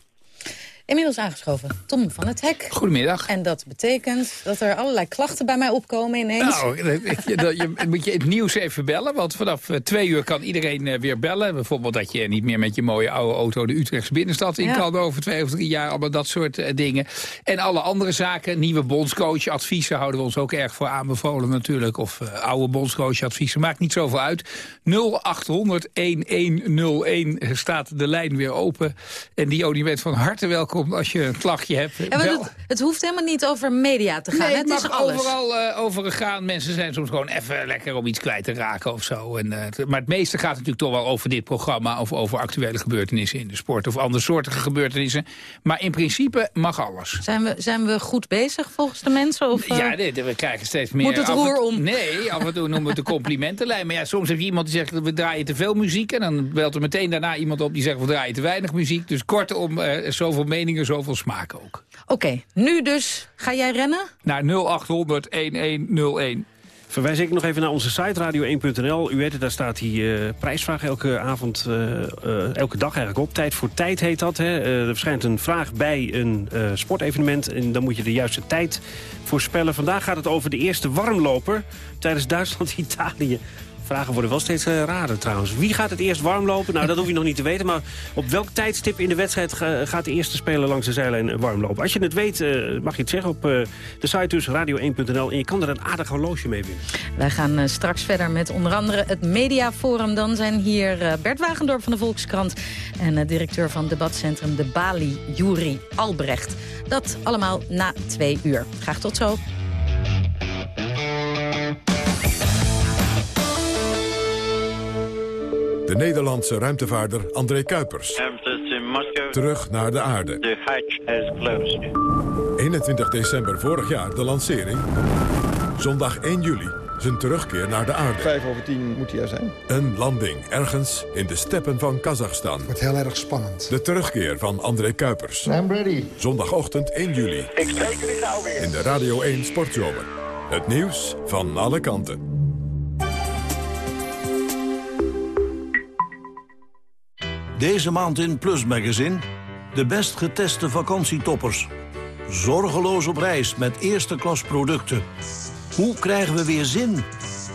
Inmiddels aangeschoven, Tom van het Hek. Goedemiddag. En dat betekent dat er allerlei klachten bij mij opkomen ineens. Nou, dat- je, dat- je moet je het nieuws even bellen, want vanaf eh, twee uur kan iedereen eh, weer bellen. Bijvoorbeeld dat je niet meer met je mooie oude auto de Utrechtse binnenstad in Ja. kan over twee of drie jaar. Allemaal dat soort eh, dingen. En alle andere zaken, nieuwe bondscoach adviezen houden we ons ook erg voor aanbevolen natuurlijk. Of eh, oude bondscoach adviezen, maakt niet zoveel uit. 0800 1101 staat de lijn weer open. En die je bent van harte welkom als je een klachtje hebt. Ja, het, het hoeft helemaal niet over media te gaan. Nee, hè? het het is mag alles. overal eh, over gaan. Mensen zijn soms gewoon even lekker om iets kwijt te raken of zo. En, eh, maar het meeste gaat natuurlijk toch wel over dit programma... of over actuele gebeurtenissen in de sport... of andersoortige gebeurtenissen. Maar in principe mag alles. Zijn we, zijn we goed bezig volgens de mensen? Of, eh, Ja, nee, we krijgen steeds meer... Moet het roer om? Nee, af en toe noemen we het de complimentenlijn. Maar ja, soms heb je iemand die zegt, we draaien te veel muziek. En dan belt er meteen daarna iemand op die zegt, we draaien te weinig muziek. Dus kortom, eh, zoveel meningen, zoveel smaak ook. Oké, nu dus. Ga jij rennen? Naar 0800 1101. Verwijs ik nog even naar onze site radio1.nl. U weet het, daar staat die eh, prijsvraag elke avond, eh, eh, elke dag eigenlijk op. Tijd voor tijd heet dat. Hè. Eh, er verschijnt een vraag bij een eh, sportevenement. En dan moet je de juiste tijd voorspellen. Vandaag gaat het over de eerste warmloper tijdens Duitsland-Italië. Vragen worden wel steeds rarer trouwens. Wie gaat het eerst warm lopen? Nou, dat hoef je nog niet te weten. Maar op welk tijdstip in de wedstrijd ga- gaat de eerste speler langs de zijlijn eh, warm lopen? Als je het weet, eh, mag je het zeggen op de site dus radio1.nl. En je kan er een aardig horloge mee winnen. Wij gaan straks verder met onder andere het Mediaforum. Dan zijn hier Bert Wagendorp van de Volkskrant... en directeur van debatcentrum De Bali, Juri Albrecht. Dat allemaal na twee uur. Graag tot zo. De Nederlandse ruimtevaarder André Kuipers. Terug naar de aarde. The hatch has closed. 21 december vorig jaar de lancering. Zondag 1 juli zijn terugkeer naar de aarde. Vijf over tien moet hij er zijn. Een landing ergens in de steppen van Kazachstan. Wordt heel erg spannend. De terugkeer van André Kuipers. I'm ready. Zondagochtend 1 juli. Ik spreek jullie nou weer. In de Radio 1 Sportzomer. Het nieuws van alle kanten. Deze maand in Plus Magazine de best geteste vakantietoppers. Zorgeloos op reis met eerste klas producten. Hoe krijgen we weer zin?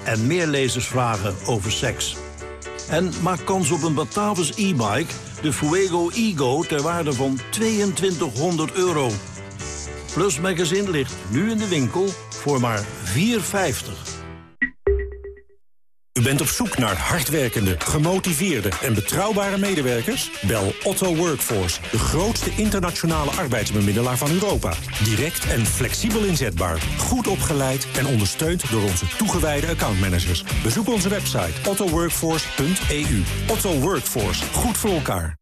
En meer lezersvragen over seks. En maak kans op een Batavus e-bike, de Fuego Ego, ter waarde van 2200 euro. Plus Magazine ligt nu in de winkel voor maar 4,50. U bent op zoek naar hardwerkende, gemotiveerde en betrouwbare medewerkers? Bel Otto Workforce, de grootste internationale arbeidsbemiddelaar van Europa. Direct en flexibel inzetbaar, goed opgeleid en ondersteund door onze toegewijde accountmanagers. Bezoek onze website ottoworkforce.eu. Otto Workforce, goed voor elkaar.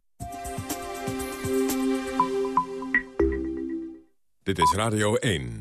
Dit is Radio 1.